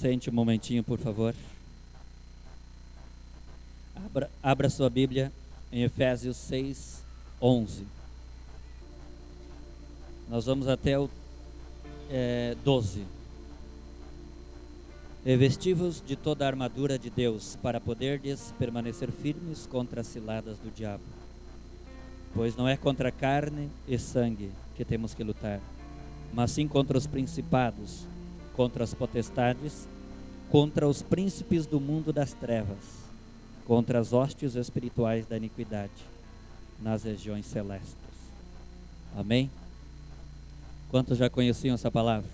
Sente um momentinho, por favor. Abra, abra sua Bíblia em Efésios 6, 11. Nós vamos até o é, 12. Revestivos de toda a armadura de Deus, para poderdes permanecer firmes contra as ciladas do diabo. Pois não é contra carne e sangue que temos que lutar, mas sim contra os principados, contra as potestades, contra os príncipes do mundo das trevas, contra as hostes espirituais da iniquidade nas regiões celestes. Amém? Quantos já conheciam essa palavra?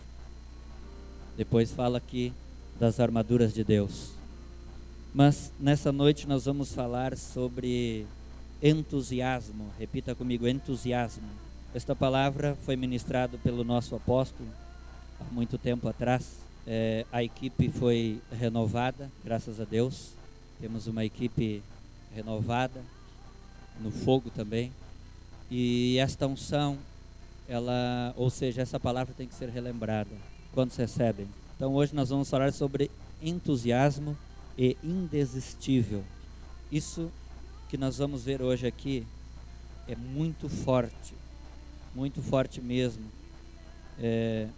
Depois fala aqui das armaduras de Deus. Mas nessa noite nós vamos falar sobre entusiasmo. Repita comigo: entusiasmo. Esta palavra foi ministrada pelo nosso apóstolo muito tempo atrás. É, a equipe foi renovada, graças a Deus. Temos uma equipe renovada no fogo também. E esta unção ela, ou seja, essa palavra tem que ser relembrada. Quantos recebem? Então hoje nós vamos falar sobre entusiasmo e indesistível. Isso que nós vamos ver hoje aqui é muito forte, muito forte mesmo. É,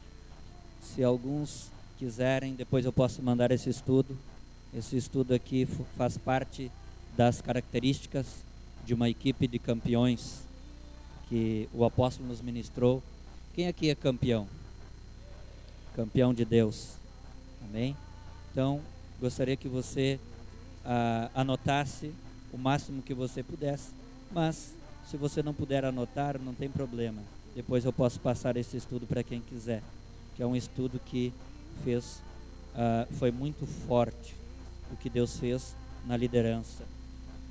se alguns quiserem, depois eu posso mandar esse estudo. Esse estudo aqui faz parte das características de uma equipe de campeões que o apóstolo nos ministrou. Quem aqui é campeão? Campeão de Deus. Amém? Então, gostaria que você ah, anotasse o máximo que você pudesse, mas se você não puder anotar, não tem problema. Depois eu posso passar esse estudo para quem quiser, que é um estudo que fez, ah, foi muito forte o que Deus fez na liderança.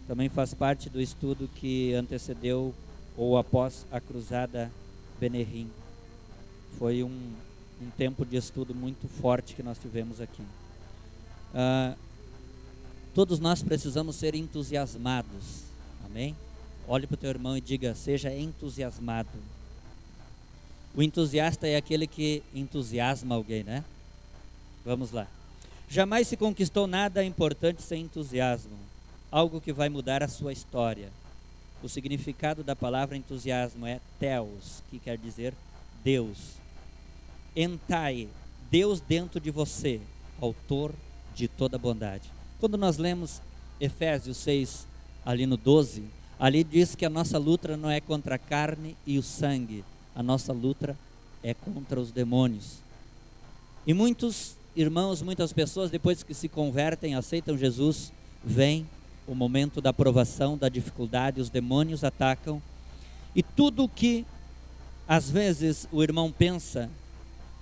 Também faz parte do estudo que antecedeu ou após a cruzada Benerim. Foi um, um tempo de estudo muito forte que nós tivemos aqui. Ah, todos nós precisamos ser entusiasmados, amém? Olhe para o teu irmão e diga: seja entusiasmado. O entusiasta é aquele que entusiasma alguém, né? Vamos lá. Jamais se conquistou nada importante sem entusiasmo, algo que vai mudar a sua história. O significado da palavra entusiasmo é Theos, que quer dizer Deus. Entai, Deus dentro de você, autor de toda bondade. Quando nós lemos Efésios 6, ali no 12, ali diz que a nossa luta não é contra a carne e o sangue, a nossa luta é contra os demônios. E muitos irmãos, muitas pessoas, depois que se convertem, aceitam Jesus, vêm o momento da provação, da dificuldade, os demônios atacam. E tudo o que às vezes o irmão pensa,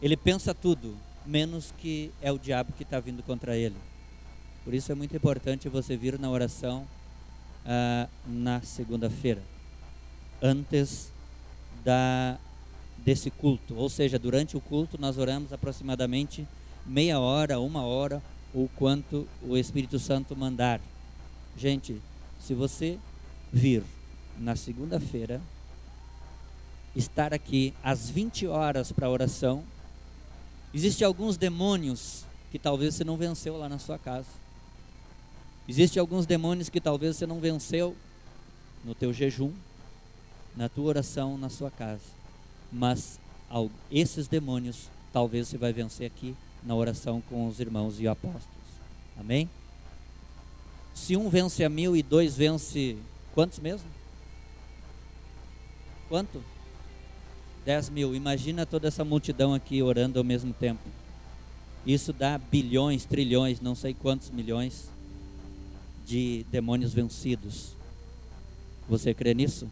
ele pensa tudo, menos que é o diabo que está vindo contra ele. Por isso é muito importante você vir na oração ah, na segunda-feira, antes da, desse culto. Ou seja, durante o culto nós oramos aproximadamente meia hora, uma hora, ou quanto o Espírito Santo mandar. Gente, se você vir na segunda-feira, estar aqui às 20 horas para oração, existem alguns demônios que talvez você não venceu lá na sua casa. Existem alguns demônios que talvez você não venceu no teu jejum, na tua oração, na sua casa. Mas esses demônios talvez você vai vencer aqui na oração com os irmãos e apóstolos. Amém? Se um vence a mil e dois vence quantos mesmo? Quanto? Dez mil. Imagina toda essa multidão aqui orando ao mesmo tempo. Isso dá bilhões, trilhões, não sei quantos milhões de demônios vencidos. Você crê nisso?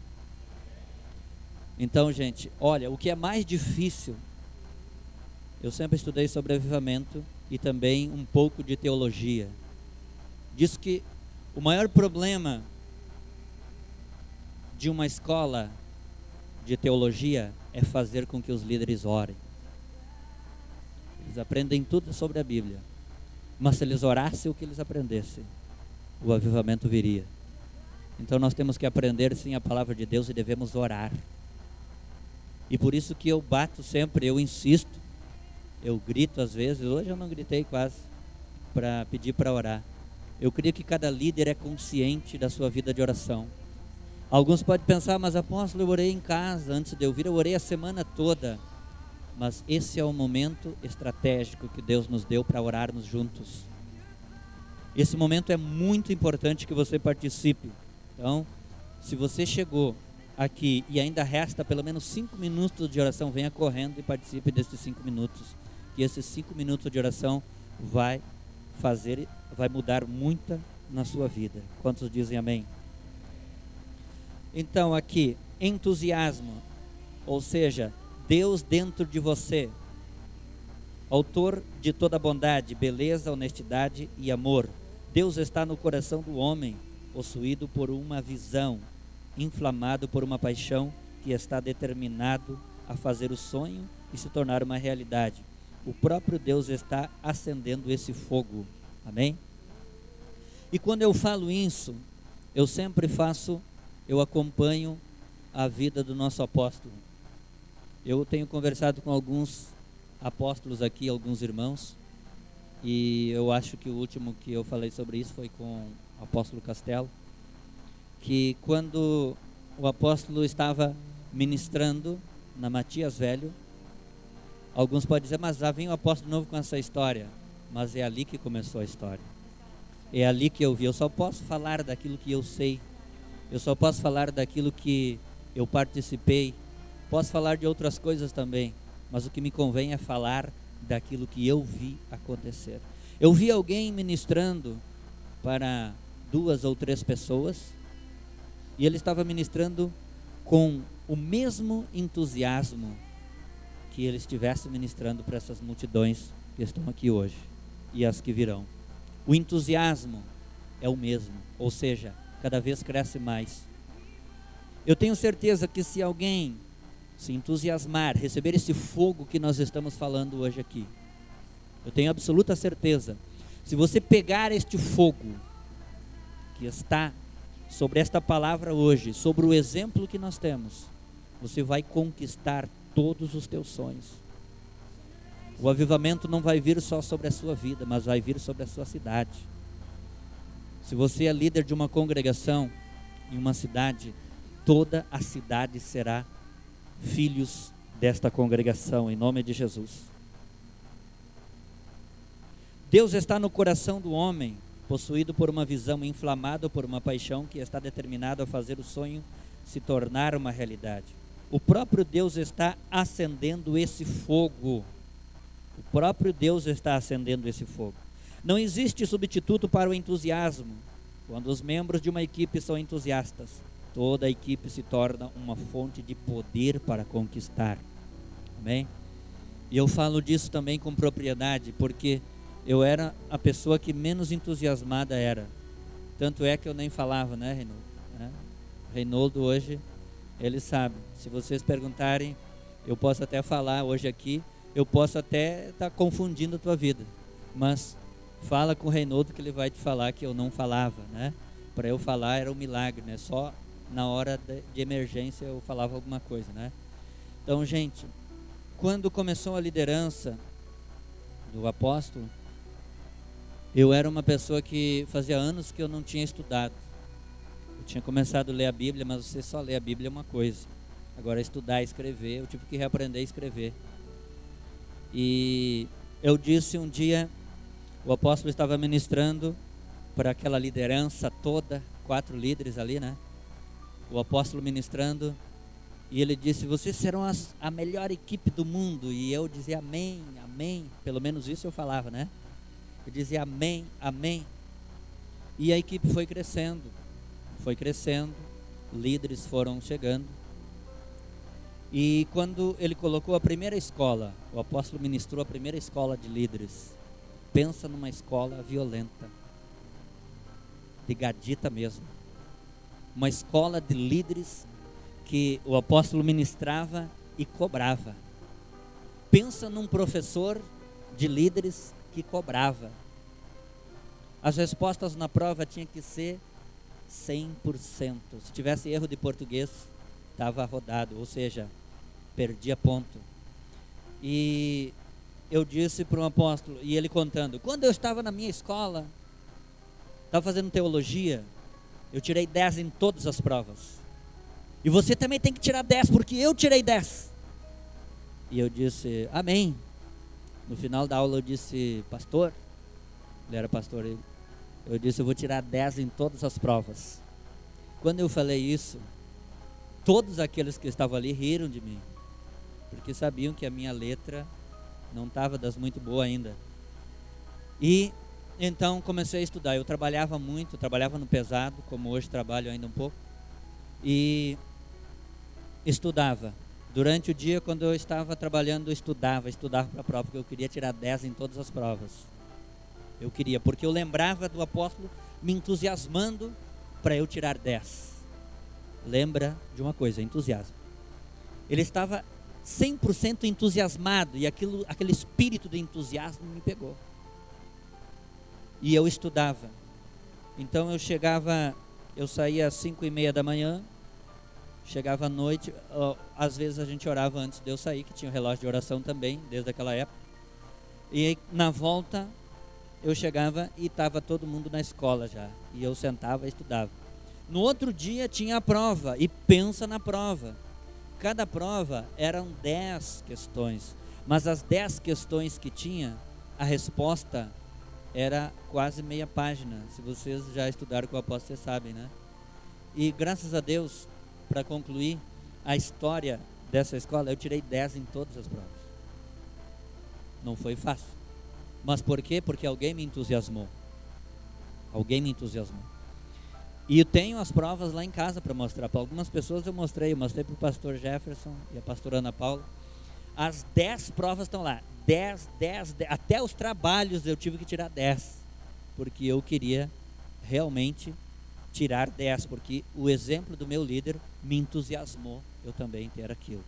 Então, gente, olha, o que é mais difícil, eu sempre estudei sobre avivamento e também um pouco de teologia. Diz que o maior problema de uma escola de teologia é fazer com que os líderes orem. Eles aprendem tudo sobre a Bíblia. Mas se eles orassem o que eles aprendessem, o avivamento viria. Então nós temos que aprender sim a palavra de Deus e devemos orar. E por isso que eu bato sempre, eu insisto, eu grito às vezes, hoje eu não gritei quase, para pedir para orar. Eu creio que cada líder é consciente da sua vida de oração. Alguns podem pensar, mas apóstolo, eu orei em casa antes de eu vir, eu orei a semana toda. Mas esse é o momento estratégico que Deus nos deu para orarmos juntos. Esse momento é muito importante que você participe. Então, se você chegou aqui e ainda resta pelo menos cinco minutos de oração, venha correndo e participe desses cinco minutos. Que esses cinco minutos de oração vai fazer, vai mudar muita na sua vida. Quantos dizem amém? Então aqui, entusiasmo, ou seja, Deus dentro de você, autor de toda bondade, beleza, honestidade e amor. Deus está no coração do homem, possuído por uma visão, inflamado por uma paixão que está determinado a fazer o sonho e se tornar uma realidade. O próprio Deus está acendendo esse fogo. Amém? E quando eu falo isso, eu sempre faço, eu acompanho a vida do nosso apóstolo. Eu tenho conversado com alguns apóstolos aqui, alguns irmãos, e eu acho que o último que eu falei sobre isso foi com o apóstolo Castelo, que quando o apóstolo estava ministrando na Matias Velho, alguns podem dizer, mas já vem o apóstolo novo com essa história. Mas é ali que começou a história. É ali que eu vi. Eu só posso falar daquilo que eu sei. Eu só posso falar daquilo que eu participei. Posso falar de outras coisas também. Mas o que me convém é falar daquilo que eu vi acontecer. Eu vi alguém ministrando para duas ou três pessoas e ele estava ministrando com o mesmo entusiasmo que ele estivesse ministrando para essas multidões que estão aqui hoje e as que virão. O entusiasmo é o mesmo, ou seja, cada vez cresce mais. Eu tenho certeza que se alguém se entusiasmar, receber esse fogo que nós estamos falando hoje aqui, eu tenho absoluta certeza, se você pegar este fogo que está sobre esta palavra hoje, sobre o exemplo que nós temos, você vai conquistar todos os teus sonhos. O avivamento não vai vir só sobre a sua vida, mas vai vir sobre a sua cidade. Se você é líder de uma congregação em uma cidade, toda a cidade será filhos desta congregação, em nome de Jesus. Deus está no coração do homem possuído por uma visão inflamada por uma paixão que está determinado a fazer o sonho se tornar uma realidade. O próprio Deus está acendendo esse fogo. O próprio Deus está acendendo esse fogo. Não existe substituto para o entusiasmo. Quando os membros de uma equipe são entusiastas, toda a equipe se torna uma fonte de poder para conquistar. Amém? E eu falo disso também com propriedade, porque eu era a pessoa que menos entusiasmada era. Tanto é que eu nem falava, né, Reinaldo? É. Reinaldo hoje, ele sabe. Se vocês perguntarem, eu posso até falar hoje aqui, eu posso até estar tá confundindo a tua vida. Mas fala com o Reinaldo que ele vai te falar que eu não falava, né? Para eu falar era um milagre, né? Só na hora de emergência eu falava alguma coisa, né? Então, gente, quando começou a liderança do apóstolo, eu era uma pessoa que fazia anos que eu não tinha estudado. Eu tinha começado a ler a Bíblia, mas você só lê a Bíblia é uma coisa. Agora estudar e escrever, eu tive que reaprender a escrever. E eu disse um dia, o apóstolo estava ministrando para aquela liderança toda, quatro líderes ali, né? O apóstolo ministrando, e ele disse: Vocês serão as, a melhor equipe do mundo. E eu dizia: Amém, Amém. Pelo menos isso eu falava, né? Eu dizia amém, amém. E a equipe foi crescendo, foi crescendo, líderes foram chegando. E quando ele colocou a primeira escola, o apóstolo ministrou a primeira escola de líderes. Pensa numa escola violenta, de gadita mesmo. Uma escola de líderes que o apóstolo ministrava e cobrava. Pensa num professor de líderes que cobrava. As respostas na prova tinham que ser 100%. Se tivesse erro de português, estava rodado, ou seja, perdia ponto. E eu disse para um apóstolo, e ele contando: quando eu estava na minha escola, estava fazendo teologia, eu tirei 10 em todas as provas. E você também tem que tirar 10, porque eu tirei 10. E eu disse, Amém. No final da aula eu disse, Pastor, ele era pastor, eu disse, eu vou tirar 10 em todas as provas. Quando eu falei isso, todos aqueles que estavam ali riram de mim, porque sabiam que a minha letra não estava das muito boa ainda. E então comecei a estudar. Eu trabalhava muito, trabalhava no pesado, como hoje trabalho ainda um pouco. E estudava. Durante o dia, quando eu estava trabalhando, eu estudava, estudava para a prova, porque eu queria tirar 10 em todas as provas. Eu queria, porque eu lembrava do apóstolo me entusiasmando para eu tirar 10. Lembra de uma coisa, entusiasmo. Ele estava 100% entusiasmado e aquilo, aquele espírito de entusiasmo me pegou. E eu estudava. Então eu chegava, eu saía às 5 e meia da manhã, chegava à noite, às vezes a gente orava antes de eu sair, que tinha um relógio de oração também, desde aquela época. E na volta eu chegava e estava todo mundo na escola já. E eu sentava e estudava. No outro dia tinha a prova, e pensa na prova. Cada prova eram 10 questões, mas as 10 questões que tinha, a resposta era quase meia página. Se vocês já estudaram com o apóstolo, vocês sabem, né? E graças a Deus, para concluir a história dessa escola, eu tirei 10 em todas as provas. Não foi fácil. Mas por quê? Porque alguém me entusiasmou. Alguém me entusiasmou. E eu tenho as provas lá em casa para mostrar. Para algumas pessoas eu mostrei. Eu mostrei para o pastor Jefferson e a pastora Ana Paula. As 10 provas estão lá. 10, 10, 10. Até os trabalhos eu tive que tirar 10. Porque eu queria realmente tirar 10. Porque o exemplo do meu líder me entusiasmou eu também ter aquilo.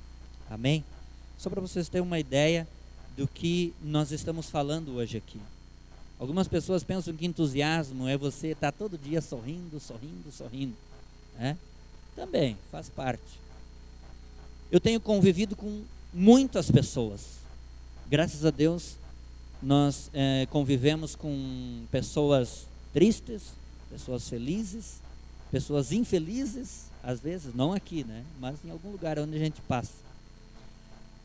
Amém? Só para vocês terem uma ideia do que nós estamos falando hoje aqui. Algumas pessoas pensam que entusiasmo é você estar todo dia sorrindo, sorrindo, sorrindo. Né? Também faz parte. Eu tenho convivido com muitas pessoas. Graças a Deus, nós é, convivemos com pessoas tristes, pessoas felizes, pessoas infelizes, às vezes, não aqui, né? Mas em algum lugar onde a gente passa.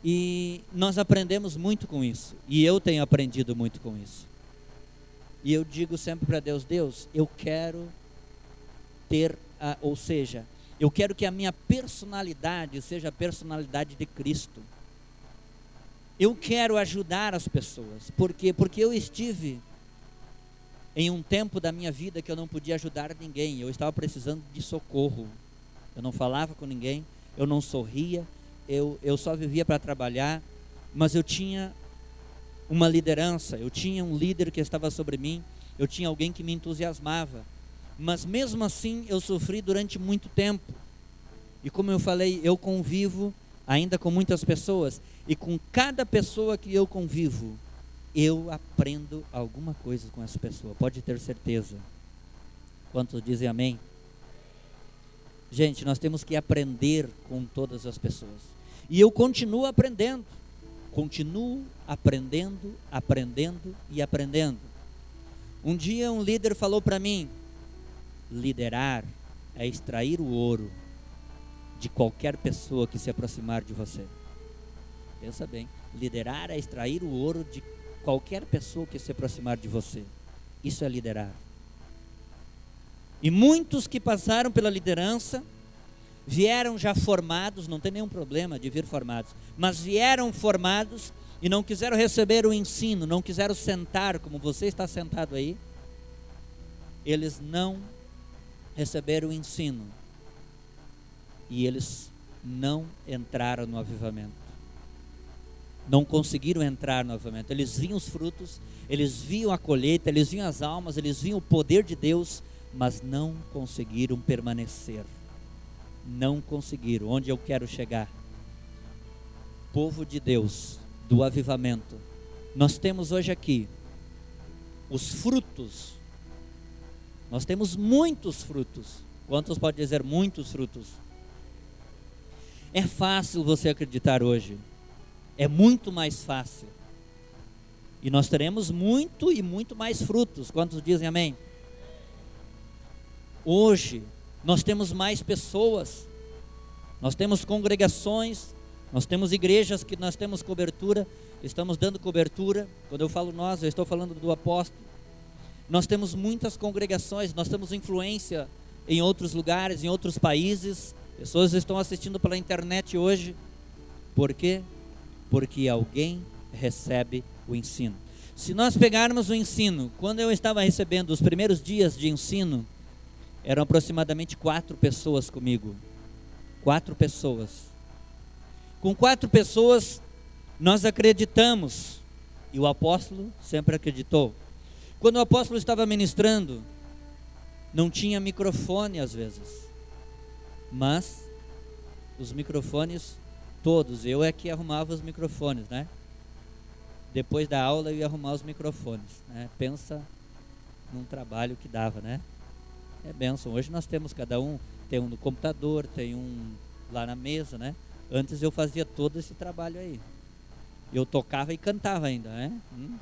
E nós aprendemos muito com isso. E eu tenho aprendido muito com isso. E eu digo sempre para Deus: Deus, eu quero ter, a, ou seja, eu quero que a minha personalidade seja a personalidade de Cristo. Eu quero ajudar as pessoas. Por quê? Porque eu estive em um tempo da minha vida que eu não podia ajudar ninguém. Eu estava precisando de socorro. Eu não falava com ninguém, eu não sorria, eu, eu só vivia para trabalhar, mas eu tinha uma liderança, eu tinha um líder que estava sobre mim, eu tinha alguém que me entusiasmava. Mas mesmo assim eu sofri durante muito tempo. E como eu falei, eu convivo ainda com muitas pessoas, e com cada pessoa que eu convivo, eu aprendo alguma coisa com essa pessoa, pode ter certeza. Quantos dizem amém? Gente, nós temos que aprender com todas as pessoas. E eu continuo aprendendo. Continuo aprendendo, aprendendo e aprendendo. Um dia um líder falou para mim: liderar é extrair o ouro de qualquer pessoa que se aproximar de você. Pensa bem, liderar é extrair o ouro de qualquer pessoa que se aproximar de você. Isso é liderar. E muitos que passaram pela liderança vieram já formados, não tem nenhum problema de vir formados, mas vieram formados e não quiseram receber o ensino, não quiseram sentar como você está sentado aí, eles não receberam o ensino e eles não entraram no avivamento. Não conseguiram entrar no avivamento. Eles viam os frutos, eles viam a colheita, eles viam as almas, eles viam o poder de Deus, mas não conseguiram permanecer não conseguiram. Onde eu quero chegar? Povo de Deus, do avivamento. Nós temos hoje aqui os frutos. Nós temos muitos frutos. Quantos pode dizer muitos frutos? É fácil você acreditar hoje. É muito mais fácil. E nós teremos muito e muito mais frutos. Quantos dizem amém? Hoje, nós temos mais pessoas, nós temos congregações, nós temos igrejas que nós temos cobertura, estamos dando cobertura. Quando eu falo nós, eu estou falando do apóstolo. Nós temos muitas congregações, nós temos influência em outros lugares, em outros países. Pessoas estão assistindo pela internet hoje. Por quê? Porque alguém recebe o ensino. Se nós pegarmos o ensino, quando eu estava recebendo os primeiros dias de ensino, eram aproximadamente quatro pessoas comigo. Quatro pessoas. Com quatro pessoas, nós acreditamos. E o apóstolo sempre acreditou. Quando o apóstolo estava ministrando, não tinha microfone às vezes. Mas os microfones todos, eu é que arrumava os microfones, né? Depois da aula eu ia arrumar os microfones, né? Pensa num trabalho que dava, né? É benção. Hoje nós temos cada um, tem um no computador, tem um lá na mesa, né? Antes eu fazia todo esse trabalho aí. Eu tocava e cantava ainda, né? Hum?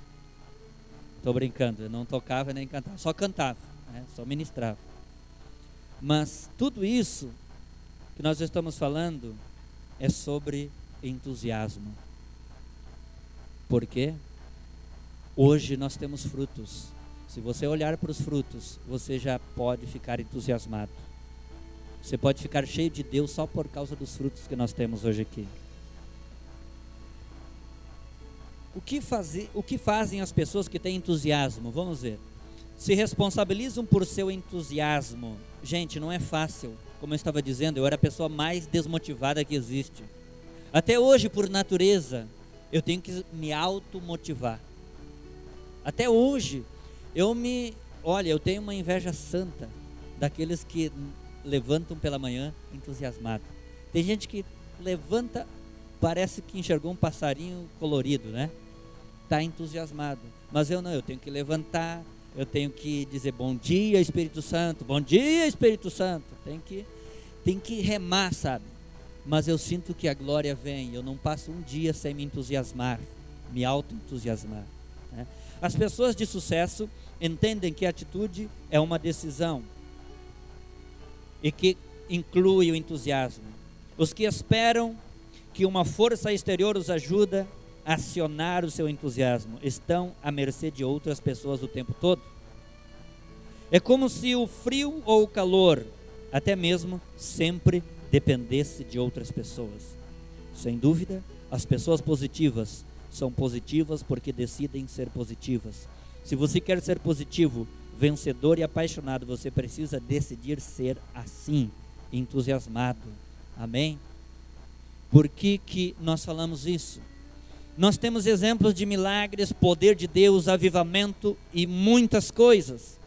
Tô brincando, eu não tocava nem cantava, só cantava, né? só ministrava. Mas tudo isso que nós estamos falando é sobre entusiasmo. Por quê? Hoje nós temos frutos. Se você olhar para os frutos, você já pode ficar entusiasmado. Você pode ficar cheio de Deus só por causa dos frutos que nós temos hoje aqui. O que, fazer, o que fazem as pessoas que têm entusiasmo? Vamos ver. Se responsabilizam por seu entusiasmo. Gente, não é fácil. Como eu estava dizendo, eu era a pessoa mais desmotivada que existe. Até hoje, por natureza, eu tenho que me automotivar. Até hoje, eu me. Olha, eu tenho uma inveja santa daqueles que levantam pela manhã entusiasmado. Tem gente que levanta, parece que enxergou um passarinho colorido, né? Está entusiasmado. Mas eu não, eu tenho que levantar, eu tenho que dizer bom dia, Espírito Santo, bom dia, Espírito Santo. Tem que, tem que remar, sabe? Mas eu sinto que a glória vem, eu não passo um dia sem me entusiasmar, me auto-entusiasmar. Né? As pessoas de sucesso entendem que a atitude é uma decisão e que inclui o entusiasmo. Os que esperam que uma força exterior os ajuda acionar o seu entusiasmo estão à mercê de outras pessoas o tempo todo. É como se o frio ou o calor, até mesmo, sempre dependesse de outras pessoas. Sem dúvida, as pessoas positivas são positivas porque decidem ser positivas. Se você quer ser positivo, vencedor e apaixonado, você precisa decidir ser assim, entusiasmado. Amém? Por que, que nós falamos isso? Nós temos exemplos de milagres, poder de Deus, avivamento e muitas coisas.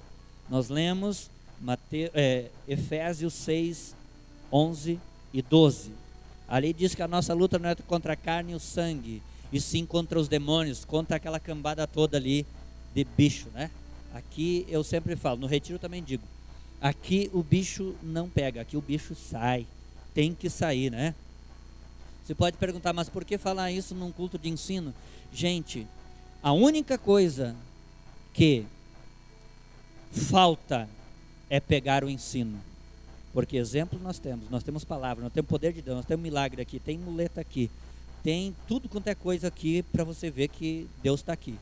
Nós lemos Mate, é, Efésios 6, 11 e 12. Ali diz que a nossa luta não é contra a carne e o sangue, e sim contra os demônios, contra aquela cambada toda ali de bicho, né? Aqui eu sempre falo, no retiro também digo, aqui o bicho não pega, aqui o bicho sai, tem que sair, né? Você pode perguntar, mas por que falar isso num culto de ensino? Gente, a única coisa que falta é pegar o ensino. Porque exemplo nós temos, nós temos palavra, nós temos poder de Deus, nós temos milagre aqui, tem muleta aqui, tem tudo quanto é coisa aqui para você ver que Deus está aqui.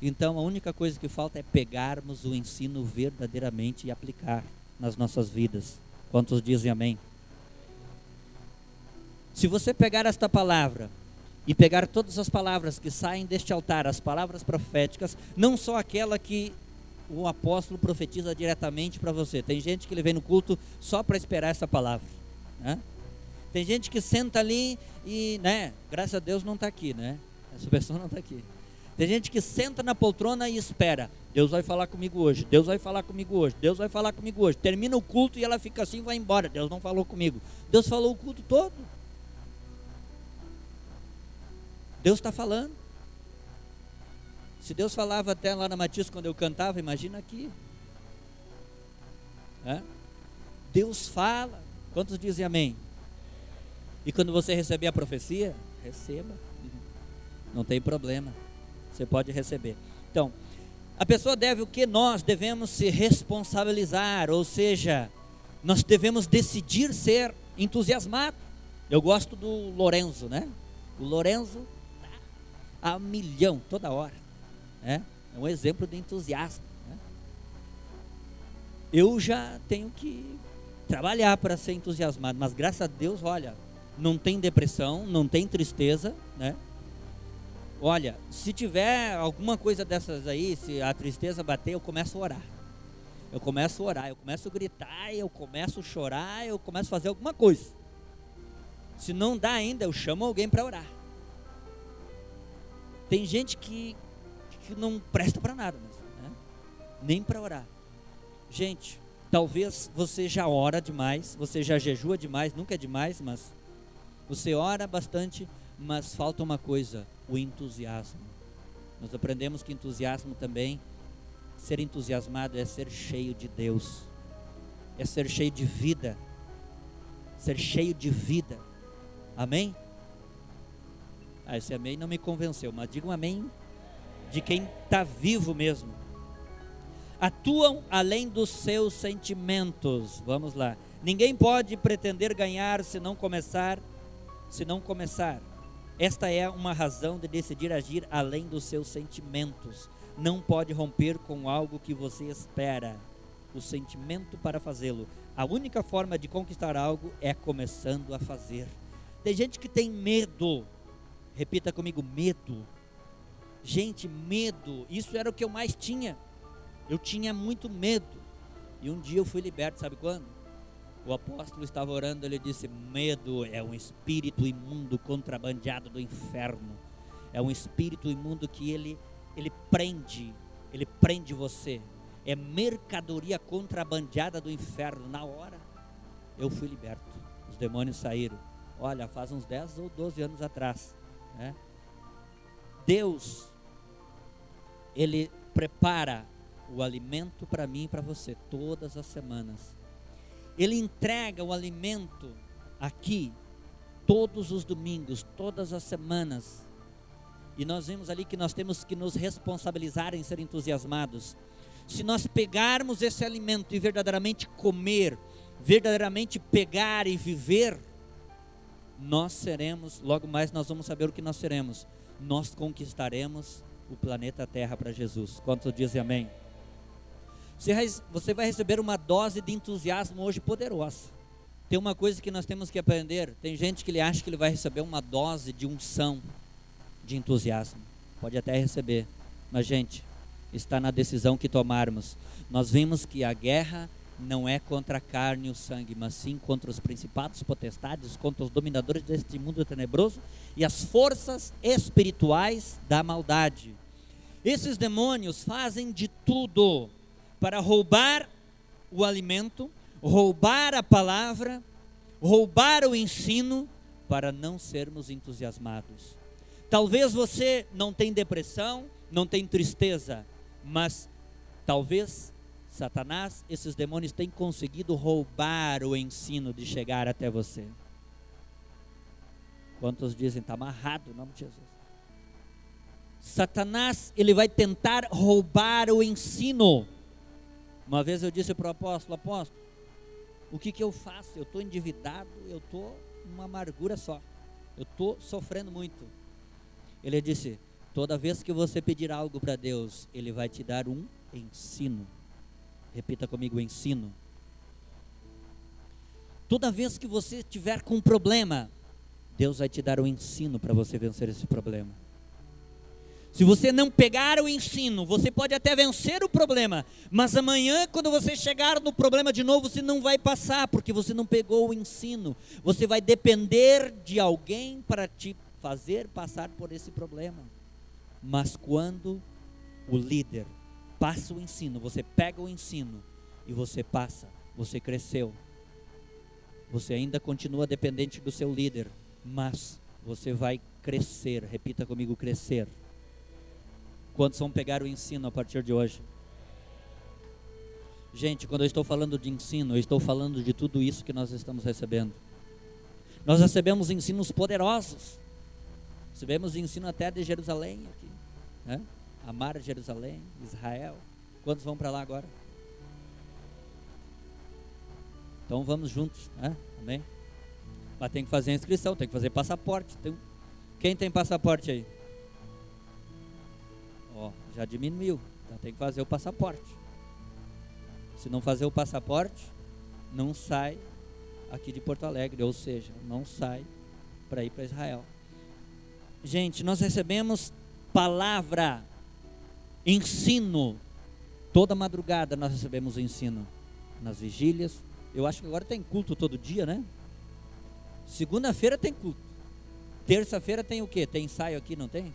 Então a única coisa que falta é pegarmos o ensino verdadeiramente e aplicar nas nossas vidas. Quantos dizem amém? Se você pegar esta palavra e pegar todas as palavras que saem deste altar, as palavras proféticas, não só aquela que o apóstolo profetiza diretamente para você. Tem gente que ele vem no culto só para esperar essa palavra. Né? Tem gente que senta ali e, né, graças a Deus não está aqui, né? Essa pessoa não está aqui. Tem gente que senta na poltrona e espera. Deus vai falar comigo hoje. Deus vai falar comigo hoje. Deus vai falar comigo hoje. Termina o culto e ela fica assim vai embora. Deus não falou comigo. Deus falou o culto todo. Deus está falando. Se Deus falava até lá na Matias quando eu cantava, imagina aqui. É? Deus fala. Quantos dizem amém? E quando você receber a profecia, receba. Não tem problema. Você pode receber. Então, a pessoa deve o que? Nós devemos se responsabilizar, ou seja, nós devemos decidir ser entusiasmados. Eu gosto do Lorenzo, né? O Lorenzo a milhão toda hora. Né? É um exemplo de entusiasmo. Né? Eu já tenho que trabalhar para ser entusiasmado, mas graças a Deus, olha, não tem depressão, não tem tristeza, né? Olha, se tiver alguma coisa dessas aí, se a tristeza bater, eu começo a orar. Eu começo a orar, eu começo a gritar, eu começo a chorar, eu começo a fazer alguma coisa. Se não dá ainda, eu chamo alguém para orar. Tem gente que, que não presta para nada, né? nem para orar. Gente, talvez você já ora demais, você já jejua demais, nunca é demais, mas você ora bastante, mas falta uma coisa: o entusiasmo. Nós aprendemos que entusiasmo também, ser entusiasmado é ser cheio de Deus, é ser cheio de vida, ser cheio de vida. Amém? Ah, esse amém não me convenceu, mas diga um amém de quem está vivo mesmo. Atuam além dos seus sentimentos. Vamos lá. Ninguém pode pretender ganhar se não começar, se não começar. Esta é uma razão de decidir agir além dos seus sentimentos. Não pode romper com algo que você espera. O sentimento para fazê-lo. A única forma de conquistar algo é começando a fazer. Tem gente que tem medo. Repita comigo: medo. Gente, medo. Isso era o que eu mais tinha. Eu tinha muito medo. E um dia eu fui liberto, sabe quando? O apóstolo estava orando, ele disse: Medo é um espírito imundo contrabandeado do inferno. É um espírito imundo que ele ele prende, ele prende você. É mercadoria contrabandeada do inferno. Na hora eu fui liberto. Os demônios saíram olha, faz uns 10 ou 12 anos atrás. Né? Deus, Ele prepara o alimento para mim e para você todas as semanas. Ele entrega o alimento aqui todos os domingos, todas as semanas. E nós vimos ali que nós temos que nos responsabilizar em ser entusiasmados. Se nós pegarmos esse alimento e verdadeiramente comer, verdadeiramente pegar e viver, nós seremos, logo mais nós vamos saber o que nós seremos. Nós conquistaremos o planeta Terra para Jesus. Quantos dizem amém? Você vai receber uma dose de entusiasmo hoje poderosa. Tem uma coisa que nós temos que aprender. Tem gente que ele acha que ele vai receber uma dose de unção, de entusiasmo. Pode até receber. Mas, gente, está na decisão que tomarmos. Nós vimos que a guerra não é contra a carne e o sangue, mas sim contra os principados, potestades, contra os dominadores deste mundo tenebroso e as forças espirituais da maldade. Esses demônios fazem de tudo para roubar o alimento, roubar a palavra, roubar o ensino, para não sermos entusiasmados. Talvez você não tenha depressão, não tenha tristeza, mas talvez Satanás, esses demônios têm conseguido roubar o ensino de chegar até você. Quantos dizem está amarrado nome de Jesus? Satanás, ele vai tentar roubar o ensino. Uma vez eu disse para o apóstolo, apóstolo, o que, que eu faço? Eu estou endividado, eu estou numa amargura só. Eu estou sofrendo muito. Ele disse, toda vez que você pedir algo para Deus, Ele vai te dar um ensino. Repita comigo: ensino. Toda vez que você tiver com um problema, Deus vai te dar o um ensino para você vencer esse problema. Se você não pegar o ensino, você pode até vencer o problema, mas amanhã, quando você chegar no problema de novo, você não vai passar, porque você não pegou o ensino. Você vai depender de alguém para te fazer passar por esse problema. Mas quando o líder passa o ensino, você pega o ensino e você passa, você cresceu. Você ainda continua dependente do seu líder, mas você vai crescer. Repita comigo: crescer. Quantos vão pegar o ensino a partir de hoje? Gente, quando eu estou falando de ensino, eu estou falando de tudo isso que nós estamos recebendo. Nós recebemos ensinos poderosos. Recebemos ensino até de Jerusalém aqui. Né? Amar Jerusalém, Israel. Quantos vão para lá agora? Então vamos juntos, né? Amém? Mas tem que fazer a inscrição, tem que fazer passaporte. Tem... Quem tem passaporte aí? Ó, já diminuiu. Então tem que fazer o passaporte. Se não fazer o passaporte, não sai aqui de Porto Alegre, ou seja, não sai para ir para Israel. Gente, nós recebemos palavra, ensino. Toda madrugada nós recebemos ensino nas vigílias. Eu acho que agora tem culto todo dia, né? Segunda-feira tem culto. Terça-feira tem o quê? Tem ensaio aqui, não tem?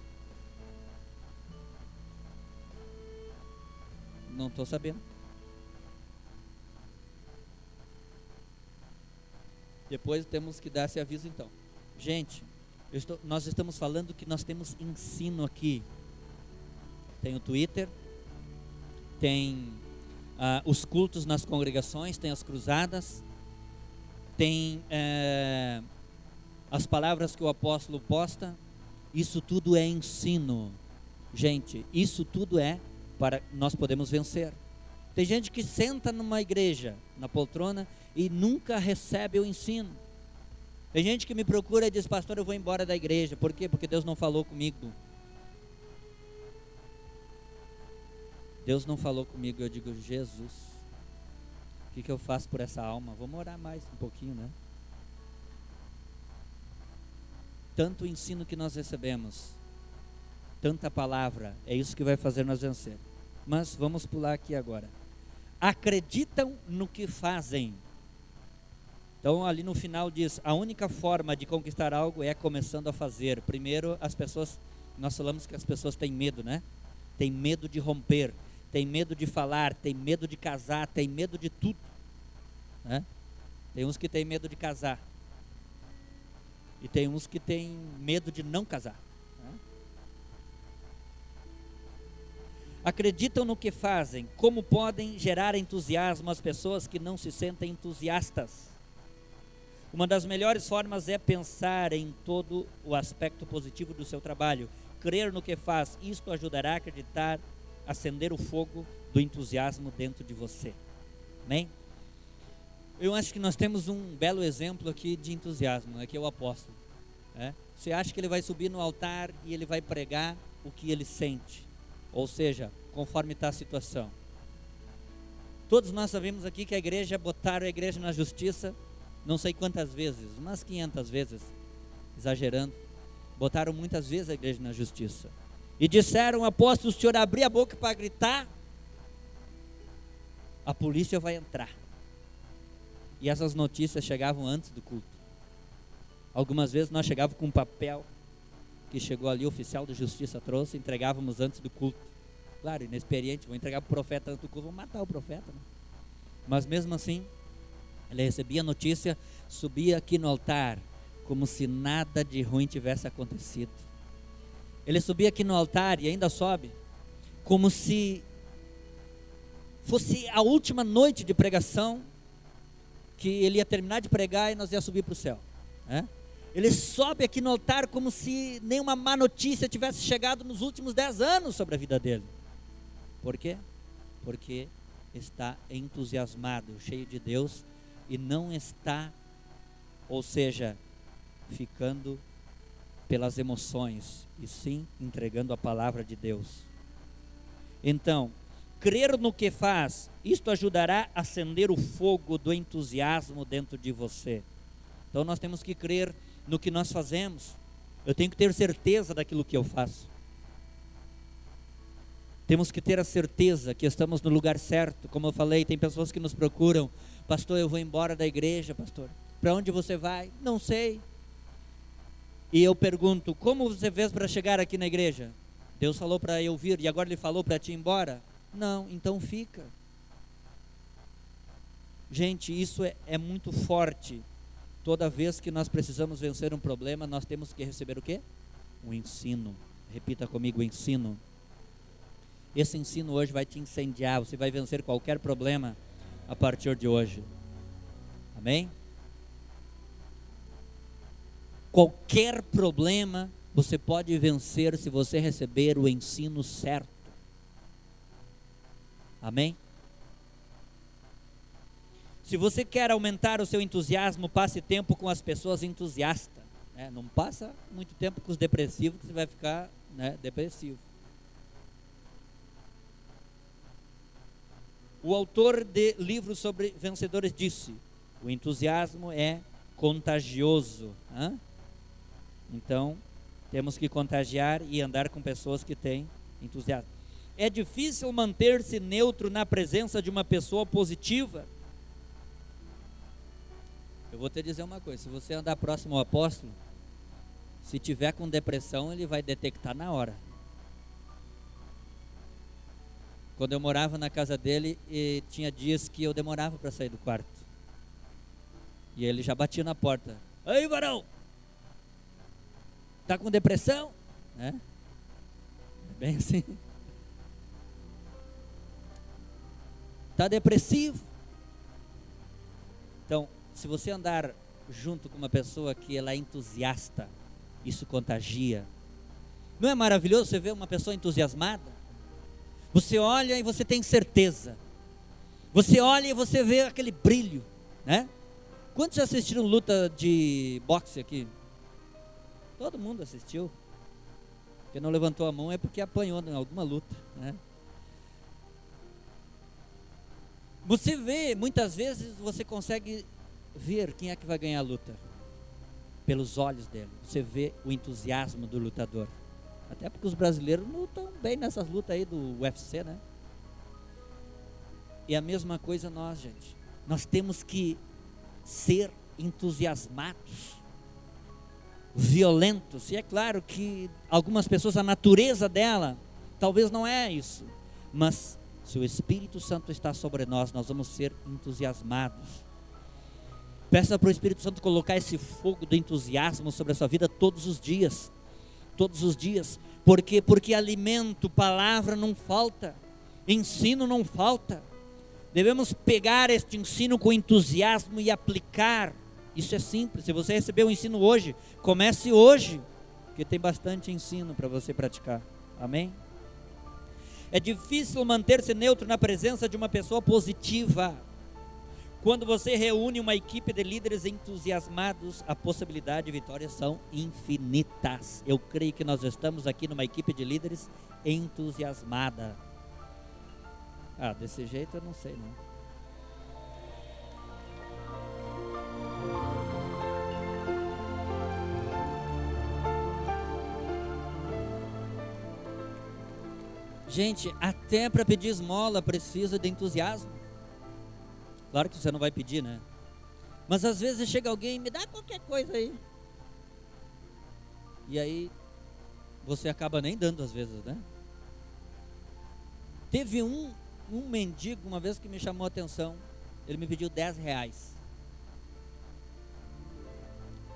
Não estou sabendo. Depois temos que dar esse aviso então. Gente, estou, nós estamos falando que nós temos ensino aqui. Tem o Twitter, tem uh, os cultos nas congregações, tem as cruzadas, tem uh, as palavras que o apóstolo posta. Isso tudo é ensino. Gente, isso tudo é para nós podemos vencer. Tem gente que senta numa igreja, na poltrona, e nunca recebe o ensino. Tem gente que me procura e diz, pastor, eu vou embora da igreja. Por quê? Porque Deus não falou comigo. Deus não falou comigo. Eu digo, Jesus, o que, que eu faço por essa alma? Vamos orar mais um pouquinho, né? Tanto ensino que nós recebemos, tanta palavra, é isso que vai fazer nós vencer. Mas vamos pular aqui agora acreditam no que fazem. Então, ali no final diz: a única forma de conquistar algo é começando a fazer. Primeiro, as pessoas, nós falamos que as pessoas têm medo, né? Tem medo de romper, tem medo de falar, tem medo de casar, tem medo de tudo. Né? Tem uns que têm medo de casar. E tem uns que têm medo de não casar. acreditam no que fazem, como podem gerar entusiasmo às pessoas que não se sentem entusiastas? Uma das melhores formas é pensar em todo o aspecto positivo do seu trabalho, crer no que faz. Isto ajudará a acreditar, acender o fogo do entusiasmo dentro de você. Amém? Eu acho que nós temos um belo exemplo aqui de entusiasmo, né, que é o apóstolo. É? Você acha que ele vai subir no altar e ele vai pregar o que ele sente? ou seja, conforme está a situação. Todos nós sabemos aqui que a igreja botaram a igreja na justiça, não sei quantas vezes, umas 500 vezes, exagerando. Botaram muitas vezes a igreja na justiça. E disseram, apóstolo, o senhor abrir a boca para gritar, a polícia vai entrar. E essas notícias chegavam antes do culto. Algumas vezes nós chegávamos com um papel que chegou ali, o oficial de justiça trouxe, entregávamos antes do culto. Claro, inexperiente, vou entregar para o profeta antes do culto, vou matar o profeta. Né? Mas mesmo assim, ele recebia a notícia, subia aqui no altar, como se nada de ruim tivesse acontecido. Ele subia aqui no altar e ainda sobe, como se fosse a última noite de pregação, que ele ia terminar de pregar e nós ia subir para o céu. Né? Ele sobe aqui no altar como se nenhuma má notícia tivesse chegado nos últimos dez anos sobre a vida dele. Por quê? Porque está entusiasmado, cheio de Deus e não está, ou seja, ficando pelas emoções, e sim entregando a palavra de Deus. Então, crer no que faz, isto ajudará a acender o fogo do entusiasmo dentro de você. Então nós temos que crer no que nós fazemos. Eu tenho que ter certeza daquilo que eu faço. Temos que ter a certeza que estamos no lugar certo. Como eu falei, tem pessoas que nos procuram, pastor, eu vou embora da igreja, pastor. Para onde você vai? Não sei. E eu pergunto, como você fez para chegar aqui na igreja? Deus falou para eu vir e agora ele falou para te ir embora? Não, então fica. Gente, isso é, é muito forte. Toda vez que nós precisamos vencer um problema, nós temos que receber o quê? Um ensino. Repita comigo: ensino. Esse ensino hoje vai te incendiar. Você vai vencer qualquer problema a partir de hoje. Amém? Qualquer problema Você pode vencer se você receber o ensino certo. Amém? Se você quer aumentar o seu entusiasmo, passe tempo com as pessoas entusiastas. Né? Não passa muito tempo com os depressivos, que você vai ficar né, depressivo. O autor de livros sobre vencedores disse: o entusiasmo é contagioso. Hã? Então, temos que contagiar e andar com pessoas que têm entusiasmo. É difícil manter-se neutro na presença de uma pessoa positiva. Eu vou te dizer uma coisa: se você andar próximo ao apóstolo, se tiver com depressão, ele vai detectar na hora. Quando eu morava na casa dele, e tinha dias que eu demorava para sair do quarto. E ele já batia na porta. Aí, varão! Tá com depressão? Né? É bem assim. Tá depressivo? Então, se você andar junto com uma pessoa que ela é entusiasta, isso contagia. Não é maravilhoso você ver uma pessoa entusiasmada? Você olha e você tem certeza. Você olha e você vê aquele brilho, né? Quantos já assistiram luta de boxe aqui? Todo mundo assistiu. Quem não levantou a mão é porque apanhou em alguma luta, né? Você vê, muitas vezes você consegue ver quem é que vai ganhar a luta pelos olhos dele. Você vê o entusiasmo do lutador. Até porque os brasileiros estão bem nessas lutas aí do UFC, né? E a mesma coisa nós, gente. Nós temos que ser entusiasmados, violentos. E é claro que algumas pessoas, a natureza dela, talvez não é isso. Mas se o Espírito Santo está sobre nós, nós vamos ser entusiasmados. Peça para o Espírito Santo colocar esse fogo do entusiasmo sobre a sua vida todos os dias todos os dias. Por quê? Porque alimento, palavra não falta, ensino não falta. Devemos pegar este ensino com entusiasmo e aplicar. Isso é simples. Se você recebeu o ensino hoje, comece hoje, porque tem bastante ensino para você praticar. Amém? É difícil manter-se neutro na presença de uma pessoa positiva. Quando você reúne uma equipe de líderes entusiasmados, a possibilidade de vitórias são infinitas. Eu creio que nós estamos aqui numa equipe de líderes entusiasmada. Ah, desse jeito eu não sei não. Gente, até para pedir esmola precisa de entusiasmo. Claro que você não vai pedir, né? Mas às vezes chega alguém e me dá qualquer coisa aí. E aí você acaba nem dando às vezes, né? Teve um, um mendigo uma vez que me chamou a atenção. Ele me pediu 10 reais.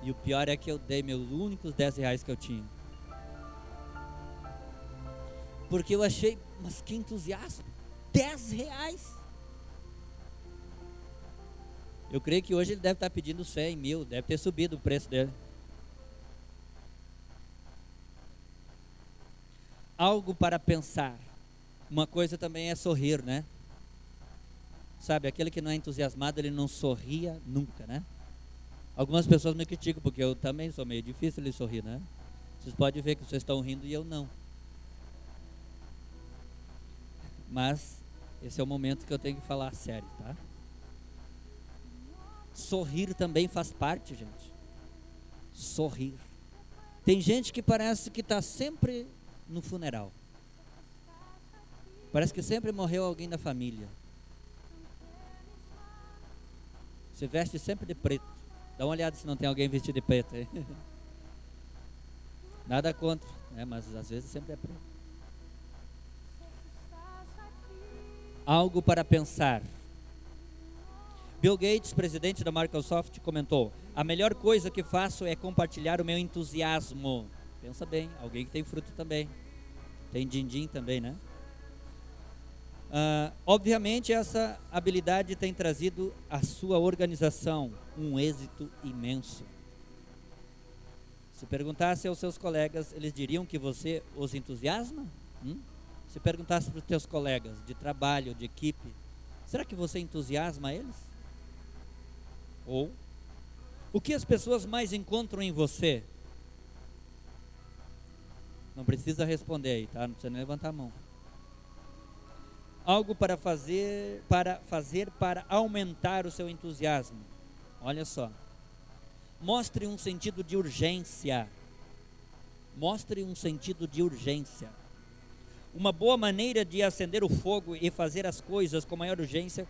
E o pior é que eu dei meus únicos 10 reais que eu tinha. Porque eu achei, mas que entusiasmo! 10 reais! Eu creio que hoje ele deve estar pedindo 100 mil, deve ter subido o preço dele. Algo para pensar. Uma coisa também é sorrir, né? Sabe, aquele que não é entusiasmado, ele não sorria nunca, né? Algumas pessoas me criticam, porque eu também sou meio difícil de sorrir, né? Vocês podem ver que vocês estão rindo e eu não. Mas esse é o momento que eu tenho que falar sério, tá? Sorrir também faz parte, gente. Sorrir. Tem gente que parece que está sempre no funeral. Parece que sempre morreu alguém da família. Se veste sempre de preto. Dá uma olhada se não tem alguém vestido de preto. Nada contra, né? mas às vezes sempre é preto. Algo para pensar. Bill Gates, presidente da Microsoft, comentou: A melhor coisa que faço é compartilhar o meu entusiasmo. Pensa bem, alguém que tem fruto também. Tem din-din também, né? Uh, obviamente, essa habilidade tem trazido à sua organização um êxito imenso. Se perguntasse aos seus colegas, eles diriam que você os entusiasma? Hum? Se perguntasse para os teus colegas de trabalho, de equipe, será que você entusiasma eles? Ou o que as pessoas mais encontram em você? Não precisa responder aí, tá? Não precisa nem levantar a mão. Algo para fazer, para fazer para aumentar o seu entusiasmo. Olha só. Mostre um sentido de urgência. Mostre um sentido de urgência. Uma boa maneira de acender o fogo e fazer as coisas com maior urgência,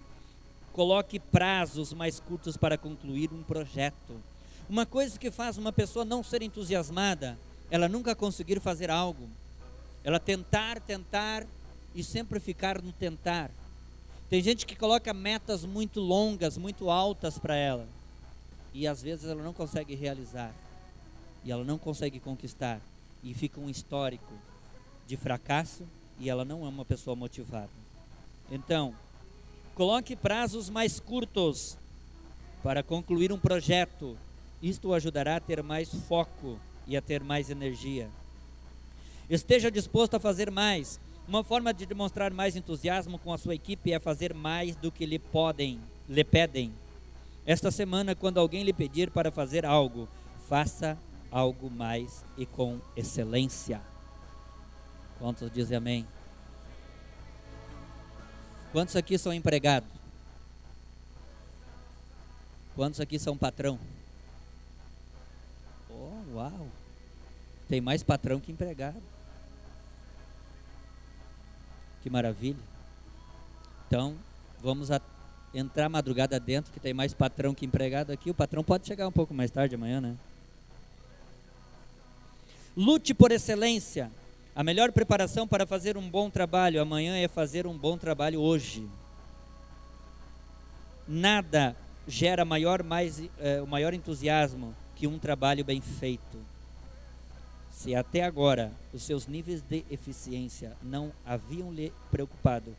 coloque prazos mais curtos para concluir um projeto. Uma coisa que faz uma pessoa não ser entusiasmada ela nunca conseguir fazer algo, ela tentar, tentar e sempre ficar no tentar. Tem gente que coloca metas muito longas, muito altas para ela, e às vezes ela não consegue realizar, e ela não consegue conquistar, e fica um histórico de fracasso, e ela não é uma pessoa motivada. Então, coloque prazos mais curtos para concluir um projeto. Isto o ajudará a ter mais foco e a ter mais energia. Esteja disposto a fazer mais. Uma forma de demonstrar mais entusiasmo com a sua equipe é fazer mais do que lhe podem, lhe pedem. Esta semana, quando alguém lhe pedir para fazer algo, faça algo mais e com excelência. Quantos dizem amém? Quantos aqui são empregados? Quantos aqui são patrão? Oh, uau! Tem mais patrão que empregado. Que maravilha. Então, vamos a, entrar madrugada dentro, que tem mais patrão que empregado aqui. O patrão pode chegar um pouco mais tarde amanhã, né? Lute por excelência. A melhor preparação para fazer um bom trabalho amanhã é fazer um bom trabalho hoje. Nada gera maior, mais, o maior entusiasmo que um trabalho bem feito. Se até agora os seus níveis de eficiência não haviam lhe preocupado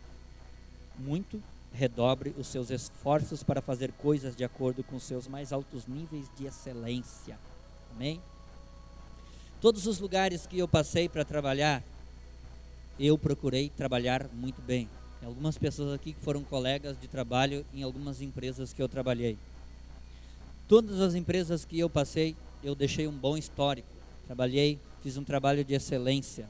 muito, redobre os seus esforços para fazer coisas de acordo com seus mais altos níveis de excelência. Amém? Todos os lugares que eu passei para trabalhar, eu procurei trabalhar muito bem. Tem algumas pessoas aqui que foram colegas de trabalho em algumas empresas que eu trabalhei. Todas as empresas que eu passei, eu deixei um bom histórico. Trabalhei fiz um trabalho de excelência.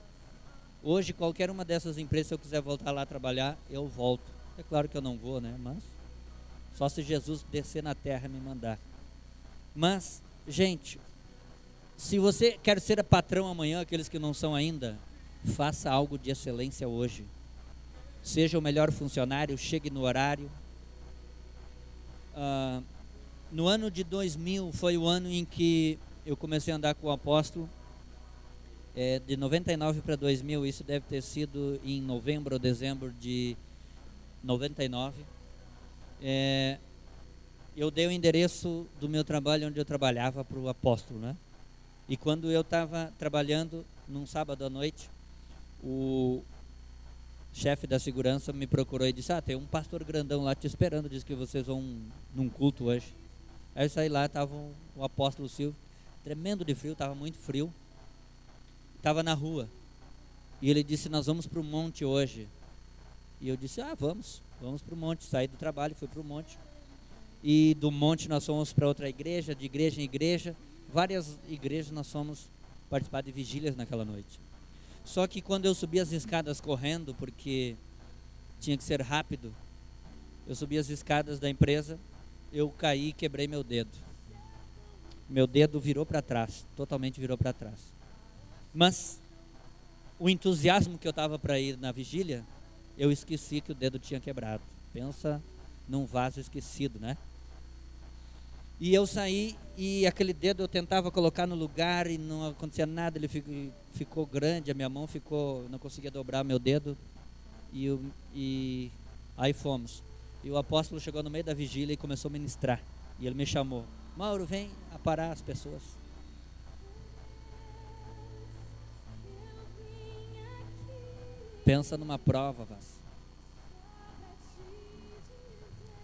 Hoje, qualquer uma dessas empresas, se eu quiser voltar lá trabalhar, eu volto. É claro que eu não vou, né? Mas só se Jesus descer na terra e me mandar. Mas, gente, se você quer ser patrão amanhã, aqueles que não são ainda, faça algo de excelência hoje. Seja o melhor funcionário, chegue no horário. Ah, no ano de 2000 foi o ano em que eu comecei a andar com o apóstolo é, de 99 para 2000, isso deve ter sido em novembro ou dezembro de 99. É, eu dei o endereço do meu trabalho onde eu trabalhava para o apóstolo, né? E quando eu estava trabalhando num sábado à noite, o chefe da segurança me procurou e disse: Ah, tem um pastor grandão lá te esperando, diz que vocês vão num culto hoje. Aí eu saí lá, estava o apóstolo Silvio, tremendo de frio, estava muito frio estava na rua. E ele disse: Nós vamos para o monte hoje. E eu disse: Ah, vamos, vamos para o monte. Saí do trabalho, fui para o monte. E do monte nós fomos para outra igreja, de igreja em igreja. Várias igrejas nós fomos participar de vigílias naquela noite. Só que quando eu subi as escadas correndo, porque tinha que ser rápido, eu subi as escadas da empresa, eu caí e quebrei meu dedo. Meu dedo virou para trás, totalmente virou para trás. Mas o entusiasmo que eu estava para ir na vigília, eu esqueci que o dedo tinha quebrado. Pensa num vaso esquecido, né? E eu saí e aquele dedo eu tentava colocar no lugar e não acontecia nada, ele ficou, ficou grande, a minha mão ficou, não conseguia dobrar meu dedo. E, eu, e aí fomos. E o apóstolo chegou no meio da vigília e começou a ministrar. E ele me chamou: Mauro, vem aparar as pessoas. Pensa numa prova, Vaz.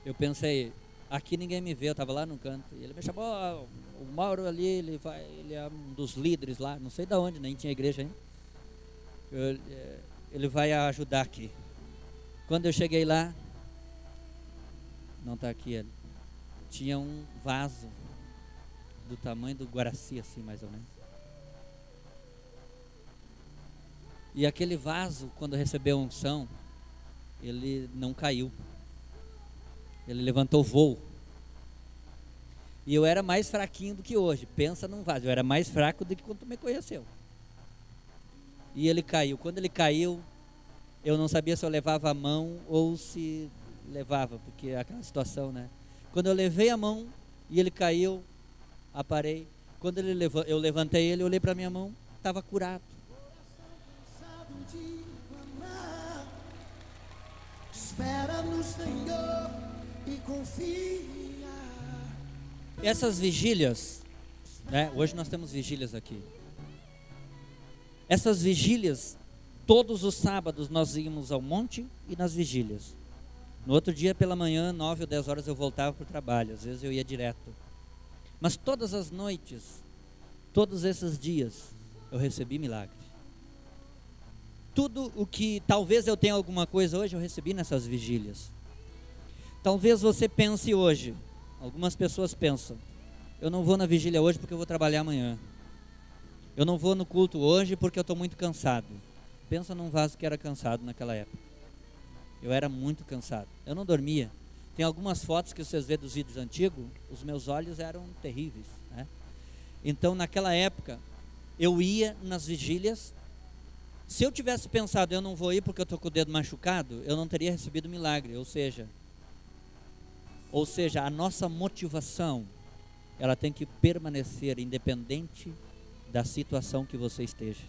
Eu pensei, aqui ninguém me vê, eu estava lá no canto. E ele me chamou, o Mauro ali, ele, vai, ele é um dos líderes lá, não sei de onde, nem tinha igreja ainda. Eu, é, ele vai ajudar aqui. Quando eu cheguei lá, não está aqui ele, tinha um vaso do tamanho do Guaraci, assim, mais ou menos. E aquele vaso, quando recebeu a unção, ele não caiu. Ele levantou voo. E eu era mais fraquinho do que hoje. Pensa num vaso. Eu era mais fraco do que quando me conheceu. E ele caiu. Quando ele caiu, eu não sabia se eu levava a mão ou se levava, porque é aquela situação, né? Quando eu levei a mão e ele caiu, aparei. Quando ele levou, eu levantei ele, olhei para minha mão, estava curado. Espera no Senhor e confia. Essas vigílias, né? Hoje nós temos vigílias aqui. Essas vigílias, todos os sábados nós íamos ao monte e nas vigílias. No outro dia pela manhã, nove ou dez horas eu voltava para o trabalho. Às vezes eu ia direto. Mas todas as noites, todos esses dias, eu recebi milagre. Tudo o que talvez eu tenha alguma coisa hoje, eu recebi nessas vigílias. Talvez você pense hoje, algumas pessoas pensam, eu não vou na vigília hoje porque eu vou trabalhar amanhã. Eu não vou no culto hoje porque eu estou muito cansado. Pensa num vaso que era cansado naquela época. Eu era muito cansado. Eu não dormia. Tem algumas fotos que vocês vê dos vídeos antigos, os meus olhos eram terríveis. Né? Então, naquela época, eu ia nas vigílias. Se eu tivesse pensado, eu não vou ir porque eu estou com o dedo machucado, eu não teria recebido milagre. Ou seja, ou seja, a nossa motivação, ela tem que permanecer independente da situação que você esteja.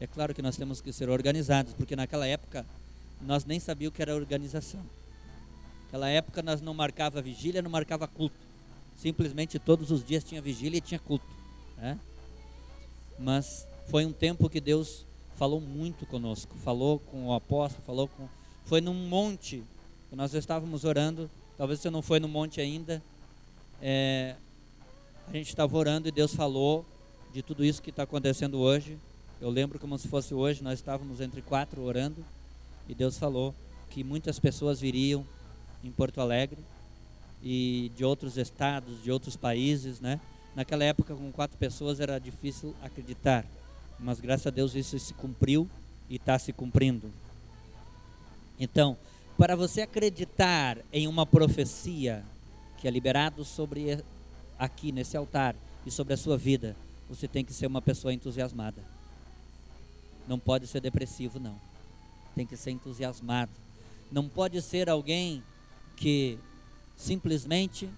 É claro que nós temos que ser organizados, porque naquela época nós nem sabíamos o que era organização. Naquela época nós não marcava vigília, não marcava culto. Simplesmente todos os dias tinha vigília e tinha culto. Né? Mas foi um tempo que Deus falou muito conosco. Falou com o apóstolo, falou com. Foi num monte nós estávamos orando. Talvez você não foi no monte ainda. É, a gente estava orando e Deus falou de tudo isso que está acontecendo hoje. Eu lembro como se fosse hoje, nós estávamos entre quatro orando e Deus falou que muitas pessoas viriam em Porto Alegre e de outros estados, de outros países, né? Naquela época, com quatro pessoas era difícil acreditar, mas graças a Deus isso se cumpriu e está se cumprindo. Então, para você acreditar em uma profecia que é liberado sobre aqui nesse altar e sobre a sua vida, você tem que ser uma pessoa entusiasmada. Não pode ser depressivo, não. Tem que ser entusiasmado. Não pode ser alguém que simplesmente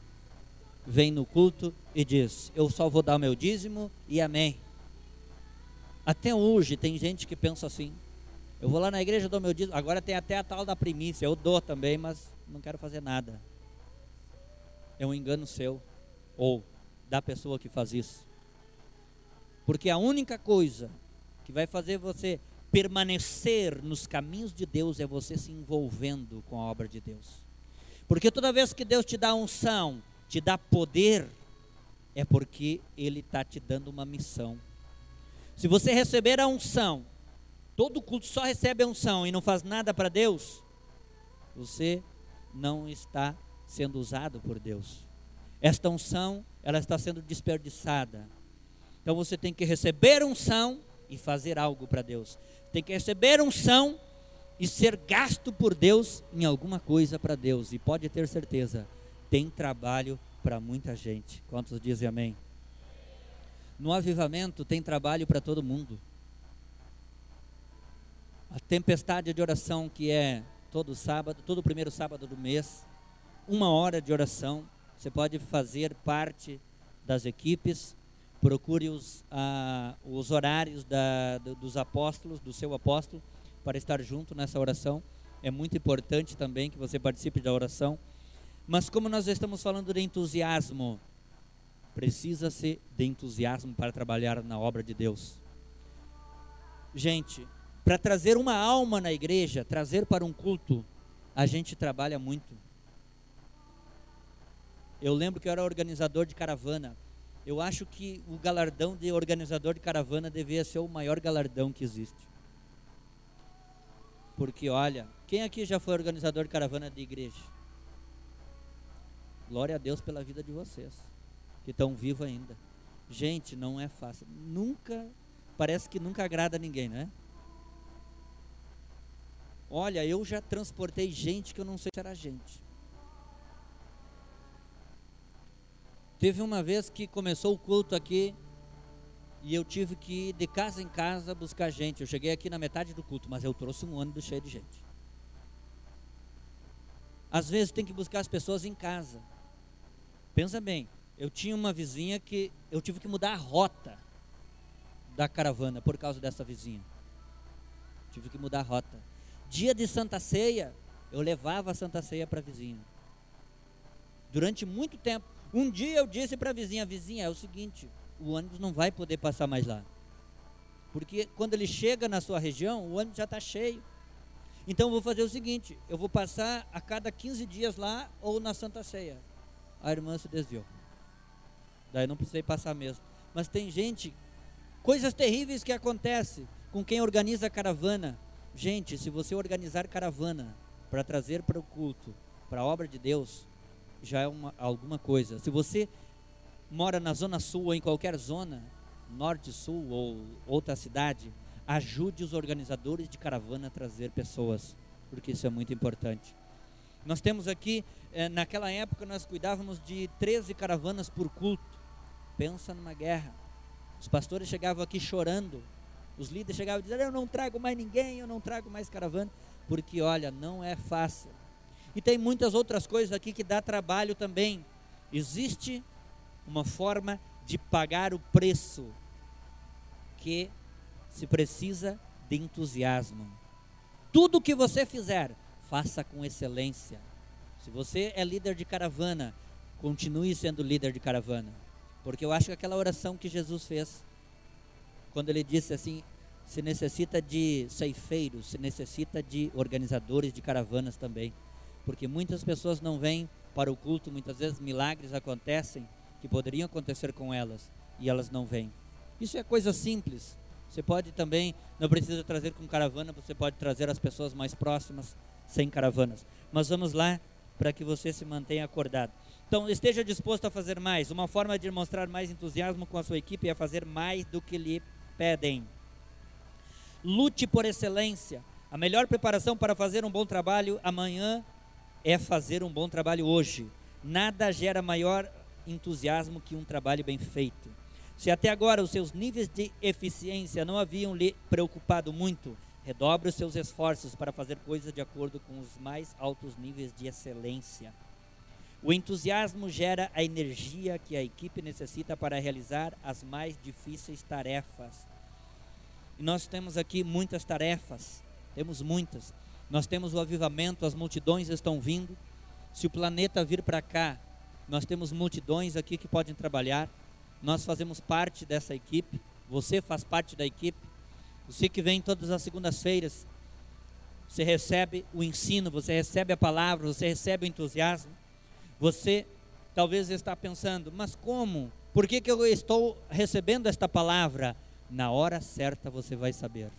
vem no culto e diz: Eu só vou dar meu dízimo e amém. Até hoje tem gente que pensa assim: Eu vou lá na igreja dou meu dízimo. Agora tem até a tal da primícia. Eu dou também, mas não quero fazer nada. É um engano seu ou da pessoa que faz isso. Porque a única coisa que vai fazer você permanecer nos caminhos de Deus é você se envolvendo com a obra de Deus. Porque toda vez que Deus te dá unção, te dá poder, é porque Ele está te dando uma missão. Se você receber a unção, todo culto só recebe a unção e não faz nada para Deus, você não está sendo usado por Deus. Esta unção, ela está sendo desperdiçada. Então você tem que receber unção e fazer algo para Deus. Tem que receber unção e ser gasto por Deus em alguma coisa para Deus. E pode ter certeza, tem trabalho para muita gente. Quantos dizem amém? No avivamento tem trabalho para todo mundo. A tempestade de oração que é todo sábado, todo primeiro sábado do mês, uma hora de oração. Você pode fazer parte das equipes. Procure os, ah, os horários da, dos apóstolos, do seu apóstolo para estar junto nessa oração. É muito importante também que você participe da oração. Mas como nós estamos falando de entusiasmo, precisa-se de entusiasmo para trabalhar na obra de Deus. Gente, para trazer uma alma na igreja, trazer para um culto, a gente trabalha muito. Eu lembro que eu era organizador de caravana. Eu acho que o galardão de organizador de caravana devia ser o maior galardão que existe. Porque olha, quem aqui já foi organizador de caravana de igreja? Glória a Deus pela vida de vocês, que estão vivos ainda. Gente, não é fácil. Nunca, parece que nunca agrada ninguém, né? Olha, eu já transportei gente que eu não sei se era gente. Teve uma vez que começou o culto aqui e eu tive que ir de casa em casa buscar gente. Eu cheguei aqui na metade do culto, mas eu trouxe um ônibus cheio de gente. Às vezes tem que buscar as pessoas em casa. Pensa bem, eu tinha uma vizinha que eu tive que mudar a rota da caravana por causa dessa vizinha. Tive que mudar a rota. Dia de Santa Ceia, eu levava a Santa Ceia para a vizinha. Durante muito tempo. Um dia eu disse para a vizinha, vizinha, é o seguinte, o ônibus não vai poder passar mais lá. Porque quando ele chega na sua região, o ônibus já está cheio. Então eu vou fazer o seguinte, eu vou passar a cada 15 dias lá ou na Santa Ceia. A irmã se desviou. Daí não precisei passar mesmo. Mas tem gente, coisas terríveis que acontecem com quem organiza a caravana. Gente, se você organizar caravana para trazer para o culto, para a obra de Deus, já é uma, alguma coisa. Se você mora na zona sul ou em qualquer zona, norte, sul ou outra cidade, ajude os organizadores de caravana a trazer pessoas, porque isso é muito importante. Nós temos aqui, eh, naquela época, nós cuidávamos de 13 caravanas por culto. Pensa numa guerra. Os pastores chegavam aqui chorando, os líderes chegavam dizendo: Eu não trago mais ninguém, eu não trago mais caravana, porque olha, não é fácil. E tem muitas outras coisas aqui que dá trabalho também. Existe uma forma de pagar o preço que se precisa de entusiasmo. Tudo que você fizer, faça com excelência. Se você é líder de caravana, continue sendo líder de caravana. Porque eu acho que aquela oração que Jesus fez, quando ele disse assim: se necessita de ceifeiros, se necessita de organizadores de caravanas também porque muitas pessoas não vêm para o culto, muitas vezes milagres acontecem que poderiam acontecer com elas e elas não vêm. Isso é coisa simples. Você pode também, não precisa trazer com caravana, você pode trazer as pessoas mais próximas sem caravanas. Mas vamos lá para que você se mantenha acordado. Então, esteja disposto a fazer mais. Uma forma de mostrar mais entusiasmo com a sua equipe é fazer mais do que lhe pedem. Lute por excelência. A melhor preparação para fazer um bom trabalho amanhã é fazer um bom trabalho hoje. Nada gera maior entusiasmo que um trabalho bem feito. Se até agora os seus níveis de eficiência não haviam lhe preocupado muito, redobre os seus esforços para fazer coisas de acordo com os mais altos níveis de excelência. O entusiasmo gera a energia que a equipe necessita para realizar as mais difíceis tarefas. E nós temos aqui muitas tarefas, temos muitas. Nós temos o avivamento, as multidões estão vindo. Se o planeta vir para cá, nós temos multidões aqui que podem trabalhar. Nós fazemos parte dessa equipe. Você faz parte da equipe. Você que vem todas as segundas-feiras, você recebe o ensino, você recebe a palavra, você recebe o entusiasmo. Você talvez está pensando, mas como? Por que, que eu estou recebendo esta palavra? Na hora certa você vai saber.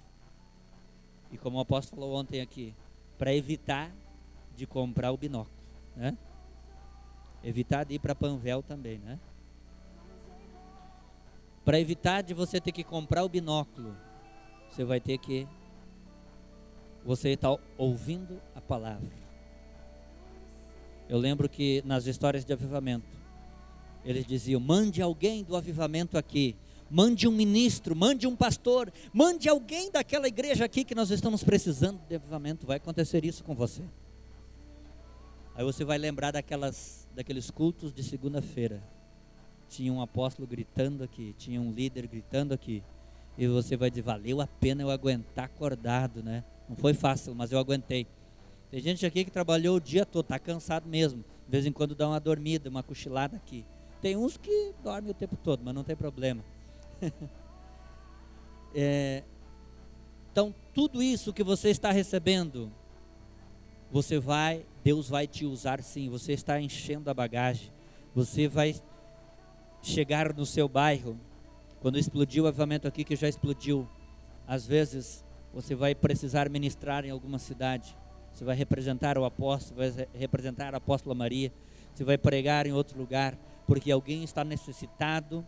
E como o apóstolo falou ontem aqui, para evitar de comprar o binóculo, né? Evitar de ir para Panvel também, né? Para evitar de você ter que comprar o binóculo, você vai ter que você está ouvindo a palavra. Eu lembro que nas histórias de avivamento, eles diziam: mande alguém do avivamento aqui mande um ministro, mande um pastor, mande alguém daquela igreja aqui que nós estamos precisando de avivamento. Vai acontecer isso com você. Aí você vai lembrar daquelas, daqueles cultos de segunda-feira. Tinha um apóstolo gritando aqui, tinha um líder gritando aqui. E você vai dizer, valeu a pena eu aguentar acordado, né? Não foi fácil, mas eu aguentei. Tem gente aqui que trabalhou o dia todo, está cansado mesmo. De vez em quando dá uma dormida, uma cochilada aqui. Tem uns que dormem o tempo todo, mas não tem problema. é, então, tudo isso que você está recebendo, você vai, Deus vai te usar sim. Você está enchendo a bagagem. Você vai chegar no seu bairro, quando explodiu o avivamento aqui, que já explodiu, às vezes você vai precisar ministrar em alguma cidade. Você vai representar o apóstolo, vai representar a apóstola Maria, você vai pregar em outro lugar, porque alguém está necessitado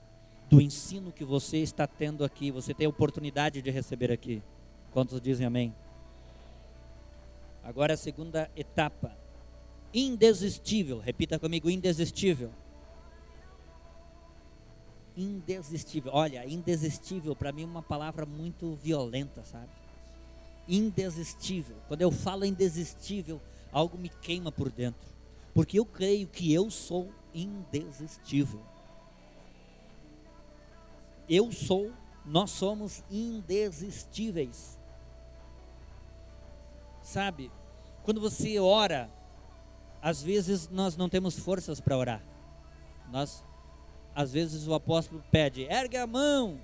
do ensino que você está tendo aqui. Você tem a oportunidade de receber aqui. Quantos dizem amém? Agora a segunda etapa. Indesistível. Repita comigo: indesistível. Indesistível. Olha, indesistível para mim é uma palavra muito violenta, sabe? Indesistível. Quando eu falo indesistível, algo me queima por dentro. Porque eu creio que eu sou indesistível. Eu sou, nós somos indesistíveis. Sabe? Quando você ora, às vezes nós não temos forças para orar. Nós, às vezes o apóstolo pede, ergue a mão.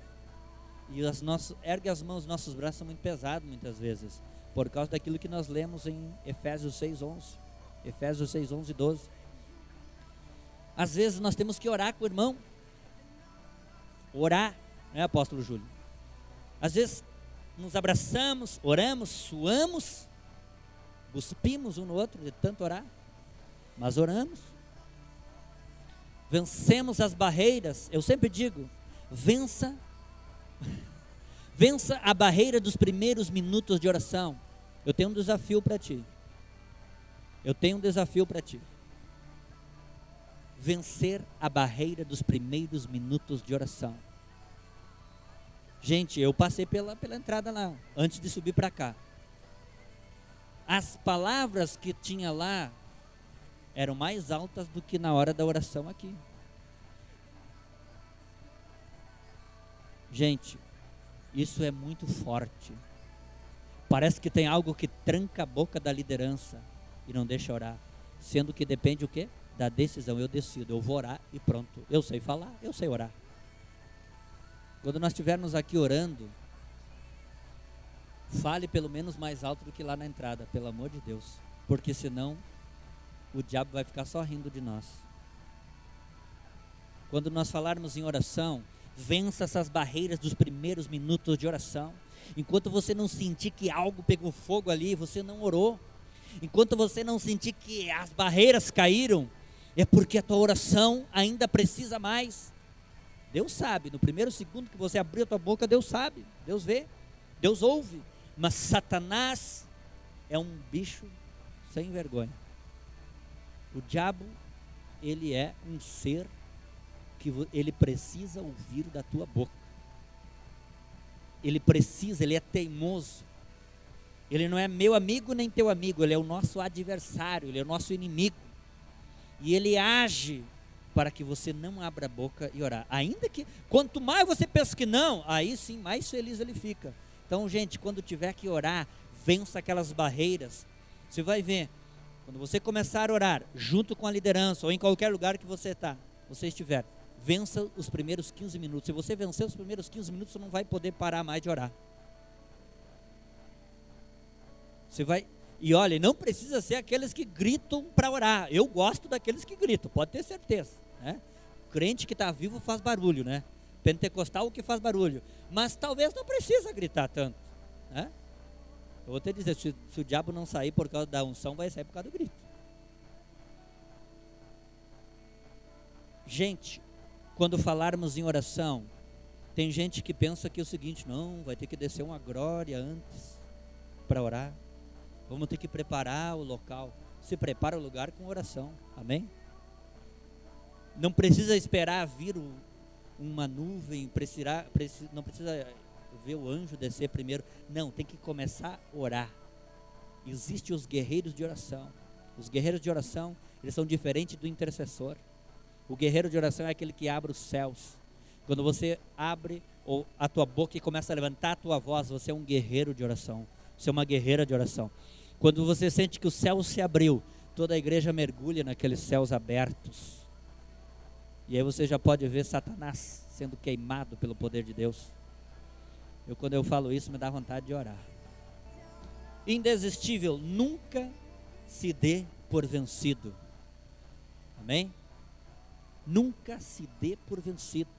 E as nossas, ergue as mãos, nossos braços são muito pesados muitas vezes. Por causa daquilo que nós lemos em Efésios 6, 11. Efésios 6, 11 e 12. Às vezes nós temos que orar com o irmão. Orar, né, apóstolo Júlio? Às vezes nos abraçamos, oramos, suamos, cuspimos um no outro de tanto orar, mas oramos. Vencemos as barreiras. Eu sempre digo, vença vença a barreira dos primeiros minutos de oração. Eu tenho um desafio para ti. Eu tenho um desafio para ti. Vencer a barreira dos primeiros minutos de oração. Gente, eu passei pela, pela entrada lá, antes de subir para cá. As palavras que tinha lá eram mais altas do que na hora da oração aqui. Gente, isso é muito forte. Parece que tem algo que tranca a boca da liderança e não deixa orar. Sendo que depende o quê? Da decisão. Eu decido, eu vou orar e pronto. Eu sei falar, eu sei orar. Quando nós estivermos aqui orando, fale pelo menos mais alto do que lá na entrada, pelo amor de Deus. Porque senão o diabo vai ficar só rindo de nós. Quando nós falarmos em oração, vença essas barreiras dos primeiros minutos de oração. Enquanto você não sentir que algo pegou fogo ali, você não orou. Enquanto você não sentir que as barreiras caíram, é porque a tua oração ainda precisa mais. Deus sabe, no primeiro segundo que você abriu a tua boca, Deus sabe, Deus vê, Deus ouve. Mas Satanás é um bicho sem vergonha. O diabo, ele é um ser que ele precisa ouvir da tua boca. Ele precisa, ele é teimoso. Ele não é meu amigo nem teu amigo, ele é o nosso adversário, ele é o nosso inimigo. E ele age para que você não abra a boca e orar. Ainda que, quanto mais você pensa que não, aí sim, mais feliz ele fica. Então, gente, quando tiver que orar, vença aquelas barreiras. Você vai ver, quando você começar a orar, junto com a liderança, ou em qualquer lugar que você está, você estiver, vença os primeiros 15 minutos. Se você vencer os primeiros 15 minutos, você não vai poder parar mais de orar. Você vai. E olha, não precisa ser aqueles que gritam para orar. Eu gosto daqueles que gritam, pode ter certeza. Né? Crente que está vivo faz barulho, né? Pentecostal que faz barulho. Mas talvez não precisa gritar tanto. Né? Eu vou te dizer, se, se o diabo não sair por causa da unção, vai sair por causa do grito. Gente, quando falarmos em oração, tem gente que pensa que é o seguinte, não, vai ter que descer uma glória antes para orar. Vamos ter que preparar o local. Se prepara o lugar com oração. Amém? Não precisa esperar vir uma nuvem, precisar, não precisa ver o anjo descer primeiro. Não, tem que começar a orar. Existem os guerreiros de oração. Os guerreiros de oração, eles são diferentes do intercessor. O guerreiro de oração é aquele que abre os céus. Quando você abre a tua boca e começa a levantar a tua voz, você é um guerreiro de oração. Você é uma guerreira de oração. Quando você sente que o céu se abriu, toda a igreja mergulha naqueles céus abertos. E aí você já pode ver Satanás sendo queimado pelo poder de Deus. Eu quando eu falo isso me dá vontade de orar. Indesistível, nunca se dê por vencido. Amém? Nunca se dê por vencido.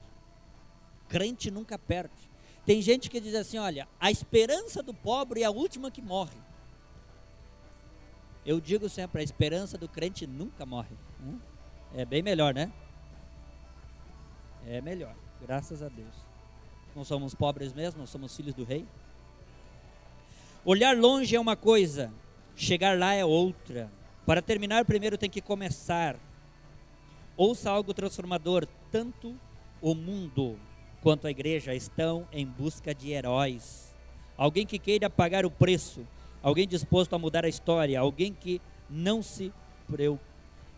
Crente nunca perde. Tem gente que diz assim: olha, a esperança do pobre é a última que morre. Eu digo sempre: a esperança do crente nunca morre. Hum? É bem melhor, né? É melhor, graças a Deus. Não somos pobres mesmo, nós somos filhos do rei. Olhar longe é uma coisa, chegar lá é outra. Para terminar, primeiro tem que começar. Ouça algo transformador. Tanto o mundo quanto a igreja estão em busca de heróis. Alguém que queira pagar o preço, alguém disposto a mudar a história, alguém que não se,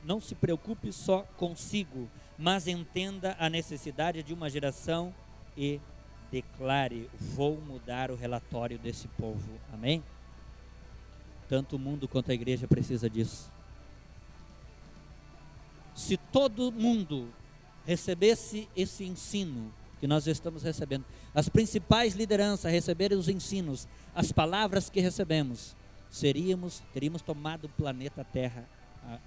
não se preocupe só consigo, mas entenda a necessidade de uma geração e declare: vou mudar o relatório desse povo. Amém? Tanto o mundo quanto a igreja precisa disso. Se todo mundo recebesse esse ensino que nós estamos recebendo, as principais lideranças receberem os ensinos, as palavras que recebemos, seríamos, teríamos tomado o planeta Terra ah,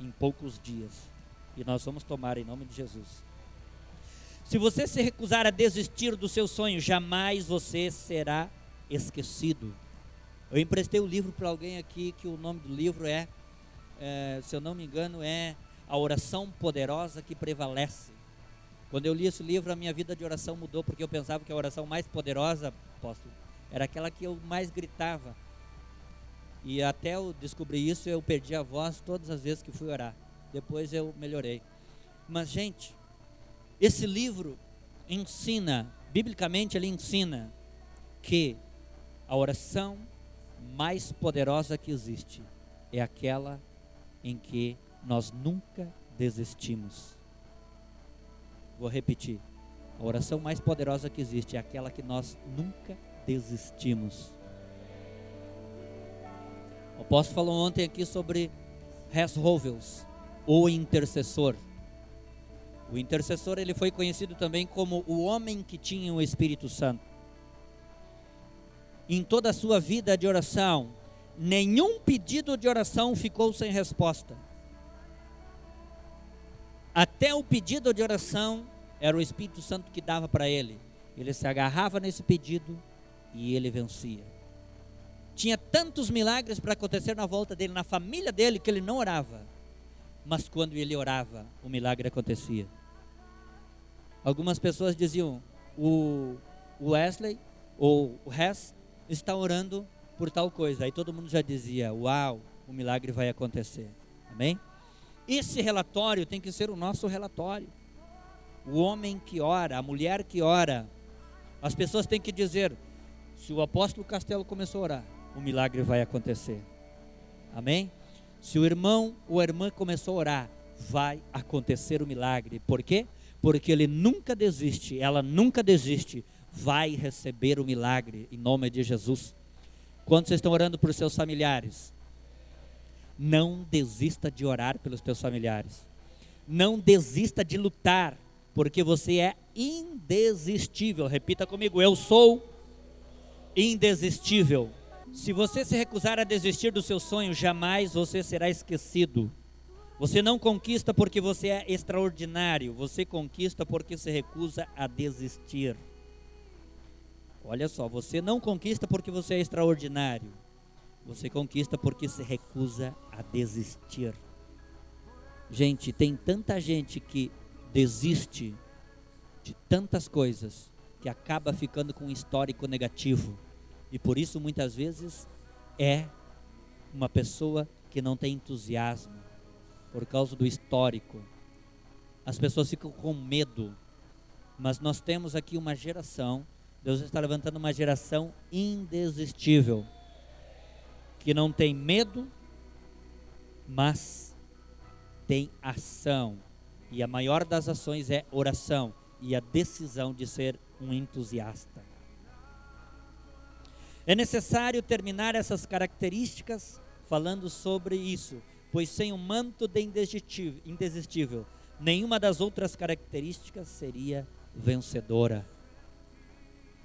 em poucos dias. E nós vamos tomar em nome de Jesus. Se você se recusar a desistir do seu sonho, jamais você será esquecido. Eu emprestei o livro para alguém aqui que o nome do livro é, é, se eu não me engano, é A Oração Poderosa que Prevalece. Quando eu li esse livro, a minha vida de oração mudou, porque eu pensava que a oração mais poderosa, apóstolo, era aquela que eu mais gritava. E até eu descobrir isso, eu perdi a voz todas as vezes que fui orar. Depois eu melhorei. Mas, gente, esse livro ensina, biblicamente ele ensina, que a oração mais poderosa que existe é aquela em que nós nunca desistimos. Vou repetir. A oração mais poderosa que existe é aquela que nós nunca desistimos. O apóstolo falou ontem aqui sobre Hess Hovels, o intercessor. O intercessor ele foi conhecido também como o homem que tinha o Espírito Santo em toda a sua vida de oração, nenhum pedido de oração ficou sem resposta. Até o pedido de oração era o Espírito Santo que dava para ele. Ele se agarrava nesse pedido e ele vencia. Tinha tantos milagres para acontecer na volta dele, na família dele, que ele não orava. Mas quando ele orava, o milagre acontecia. Algumas pessoas diziam: o Wesley ou o Hess está orando por tal coisa. Aí todo mundo já dizia: Uau, o milagre vai acontecer. Amém? Esse relatório tem que ser o nosso relatório. O homem que ora, a mulher que ora. As pessoas têm que dizer: se o apóstolo Castelo começou a orar, o milagre vai acontecer. Amém? Se o irmão ou a irmã começou a orar, vai acontecer o milagre. Por quê? Porque ele nunca desiste, ela nunca desiste vai receber o milagre em nome de Jesus. Quando vocês estão orando por seus familiares, não desista de orar pelos teus familiares. Não desista de lutar, porque você é indesistível. Repita comigo: eu sou indesistível. Se você se recusar a desistir do seu sonho, jamais você será esquecido. Você não conquista porque você é extraordinário, você conquista porque se recusa a desistir. Olha só, você não conquista porque você é extraordinário. Você conquista porque se recusa a desistir. Gente, tem tanta gente que desiste de tantas coisas que acaba ficando com um histórico negativo. E por isso muitas vezes é uma pessoa que não tem entusiasmo por causa do histórico. As pessoas ficam com medo. Mas nós temos aqui uma geração Deus está levantando uma geração indesistível, que não tem medo, mas tem ação. E a maior das ações é oração e a decisão de ser um entusiasta. É necessário terminar essas características falando sobre isso, pois sem o manto de indesistível, nenhuma das outras características seria vencedora.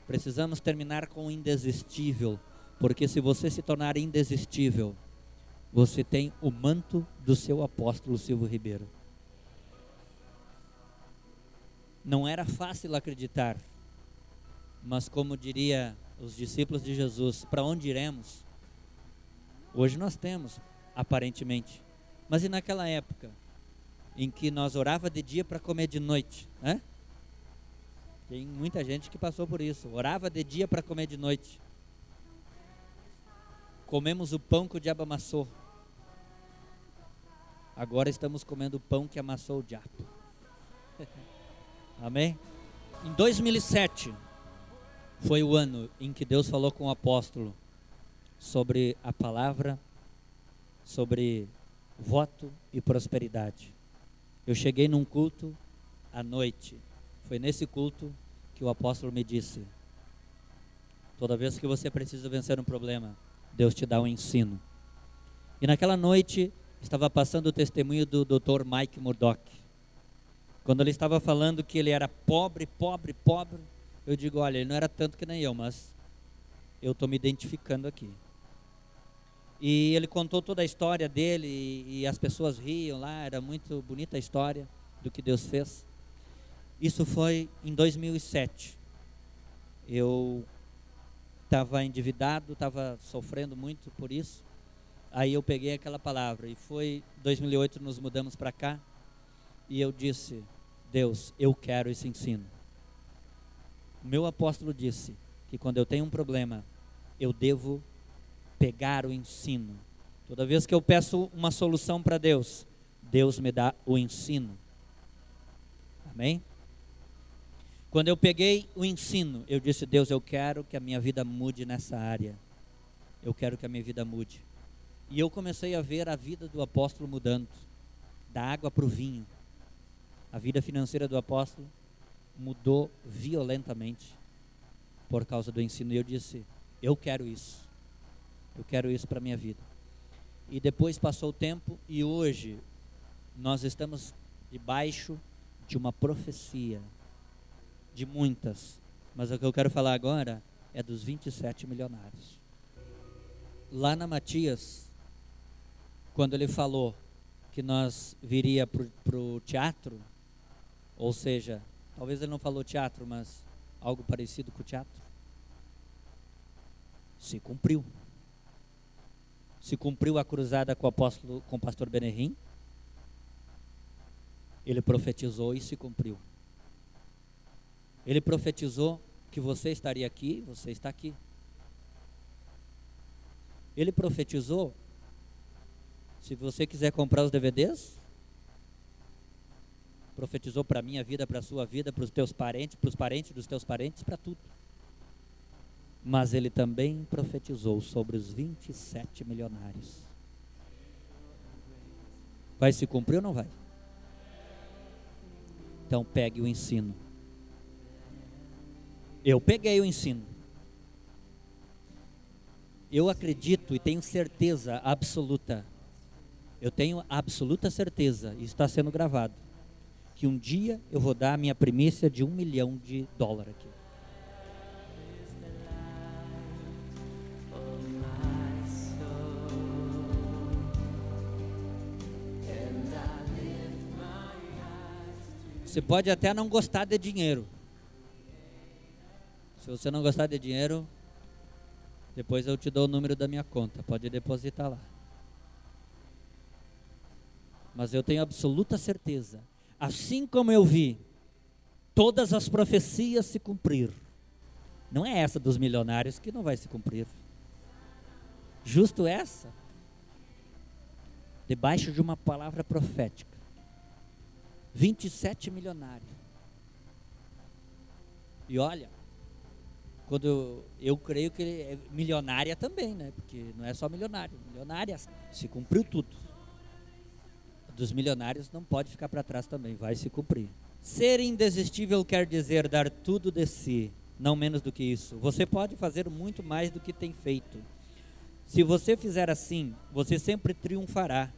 Precisamos terminar com o indesistível, porque se você se tornar indesistível, você tem o manto do seu apóstolo Silvio Ribeiro. Não era fácil acreditar, mas como diria os discípulos de Jesus, para onde iremos? Hoje nós temos, aparentemente. Mas e naquela época em que nós orava de dia para comer de noite, né? Tem muita gente que passou por isso. Orava de dia para comer de noite. Comemos o pão que o diabo amassou. Agora estamos comendo o pão que amassou o diabo. Amém? Em 2007 foi o ano em que Deus falou com o apóstolo sobre a palavra, sobre voto e prosperidade. Eu cheguei num culto à noite foi nesse culto que o apóstolo me disse: toda vez que você precisa vencer um problema, Deus te dá um ensino. E naquela noite estava passando o testemunho do Dr. Mike Murdock. Quando ele estava falando que ele era pobre, pobre, pobre, eu digo: olha, ele não era tanto que nem eu, mas eu estou me identificando aqui. E ele contou toda a história dele e, e as pessoas riam lá, era muito bonita a história do que Deus fez. Isso foi em 2007. Eu estava endividado, estava sofrendo muito por isso. Aí eu peguei aquela palavra e foi 2008 nos mudamos para cá e eu disse: Deus, eu quero esse ensino. O meu apóstolo disse que quando eu tenho um problema, eu devo pegar o ensino. Toda vez que eu peço uma solução para Deus, Deus me dá o ensino. Amém? Quando eu peguei o ensino, eu disse: Deus, eu quero que a minha vida mude nessa área. Eu quero que a minha vida mude. E eu comecei a ver a vida do apóstolo mudando da água para o vinho. A vida financeira do apóstolo mudou violentamente por causa do ensino. E eu disse: Eu quero isso. Eu quero isso para a minha vida. E depois passou o tempo e hoje nós estamos debaixo de uma profecia de muitas, mas o que eu quero falar agora é dos 27 milionários. Lá na Matias, quando ele falou que nós viria para o teatro, ou seja, talvez ele não falou teatro, mas algo parecido com o teatro, se cumpriu. Se cumpriu a cruzada com o apóstolo, com o pastor Benerim. Ele profetizou e se cumpriu. Ele profetizou que você estaria aqui, você está aqui. Ele profetizou, se você quiser comprar os DVDs, profetizou para a minha vida, para a sua vida, para os teus parentes, para os parentes dos teus parentes, para tudo. Mas ele também profetizou sobre os 27 milionários. Vai se cumprir ou não vai? Então pegue o ensino eu peguei o ensino. Eu acredito e tenho certeza absoluta, eu tenho absoluta certeza, e está sendo gravado, que um dia eu vou dar a minha primícia de um milhão de dólares aqui. Você pode até não gostar de dinheiro, se você não gostar de dinheiro, depois eu te dou o número da minha conta, pode depositar lá. Mas eu tenho absoluta certeza, assim como eu vi todas as profecias se cumprir, não é essa dos milionários que não vai se cumprir. Justo essa, debaixo de uma palavra profética. 27 milionários. E olha, quando eu, eu creio que é milionária também, né? Porque não é só milionário, milionária se cumpriu tudo. Dos milionários não pode ficar para trás também, vai se cumprir. Ser indesistível quer dizer dar tudo de si, não menos do que isso. Você pode fazer muito mais do que tem feito. Se você fizer assim, você sempre triunfará.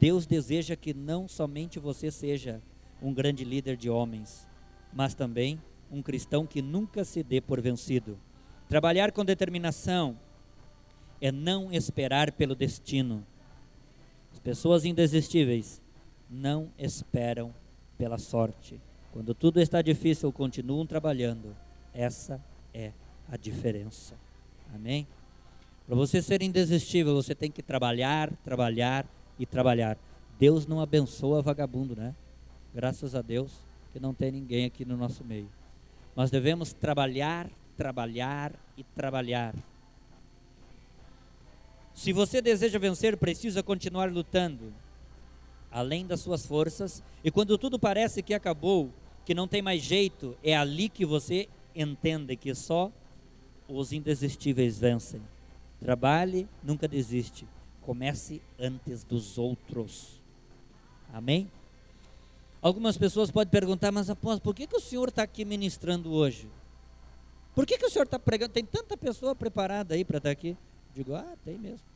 Deus deseja que não somente você seja um grande líder de homens, mas também um cristão que nunca se dê por vencido. Trabalhar com determinação é não esperar pelo destino. As pessoas indesistíveis não esperam pela sorte. Quando tudo está difícil, continuam trabalhando. Essa é a diferença. Amém? Para você ser indesistível, você tem que trabalhar, trabalhar e trabalhar. Deus não abençoa vagabundo, né? Graças a Deus que não tem ninguém aqui no nosso meio. Nós devemos trabalhar, trabalhar e trabalhar. Se você deseja vencer, precisa continuar lutando, além das suas forças. E quando tudo parece que acabou, que não tem mais jeito, é ali que você entende que só os indesistíveis vencem. Trabalhe, nunca desiste. Comece antes dos outros. Amém? Algumas pessoas podem perguntar, mas após, por que, que o senhor está aqui ministrando hoje? Por que, que o senhor está pregando? Tem tanta pessoa preparada aí para estar tá aqui. Digo, ah, tem mesmo.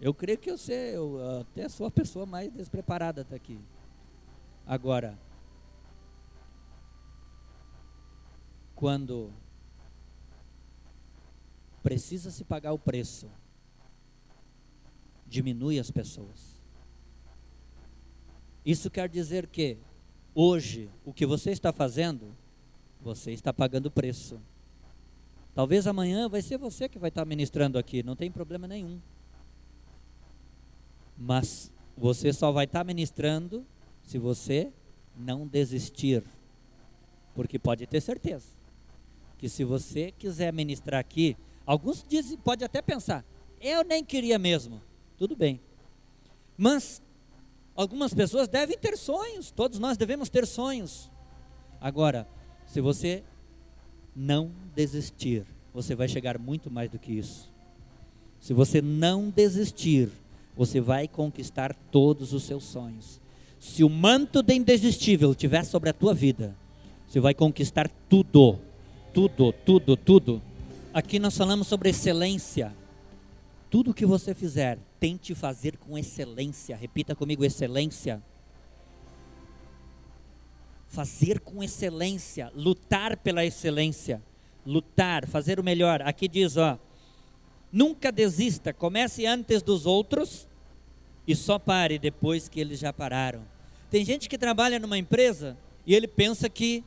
Eu creio que eu, sei, eu até sou a pessoa mais despreparada até aqui. Agora, quando precisa se pagar o preço, diminui as pessoas. Isso quer dizer que hoje o que você está fazendo, você está pagando preço. Talvez amanhã vai ser você que vai estar ministrando aqui, não tem problema nenhum. Mas você só vai estar ministrando se você não desistir. Porque pode ter certeza que se você quiser ministrar aqui, alguns dizem, pode até pensar, eu nem queria mesmo. Tudo bem. Mas algumas pessoas devem ter sonhos, todos nós devemos ter sonhos. Agora, se você não desistir, você vai chegar muito mais do que isso. Se você não desistir, você vai conquistar todos os seus sonhos. Se o manto de indesistível estiver sobre a tua vida, você vai conquistar tudo, tudo, tudo, tudo. Aqui nós falamos sobre excelência. Tudo que você fizer, tente fazer com excelência. Repita comigo: excelência. Fazer com excelência, lutar pela excelência, lutar, fazer o melhor. Aqui diz, ó, nunca desista, comece antes dos outros e só pare depois que eles já pararam. Tem gente que trabalha numa empresa e ele pensa que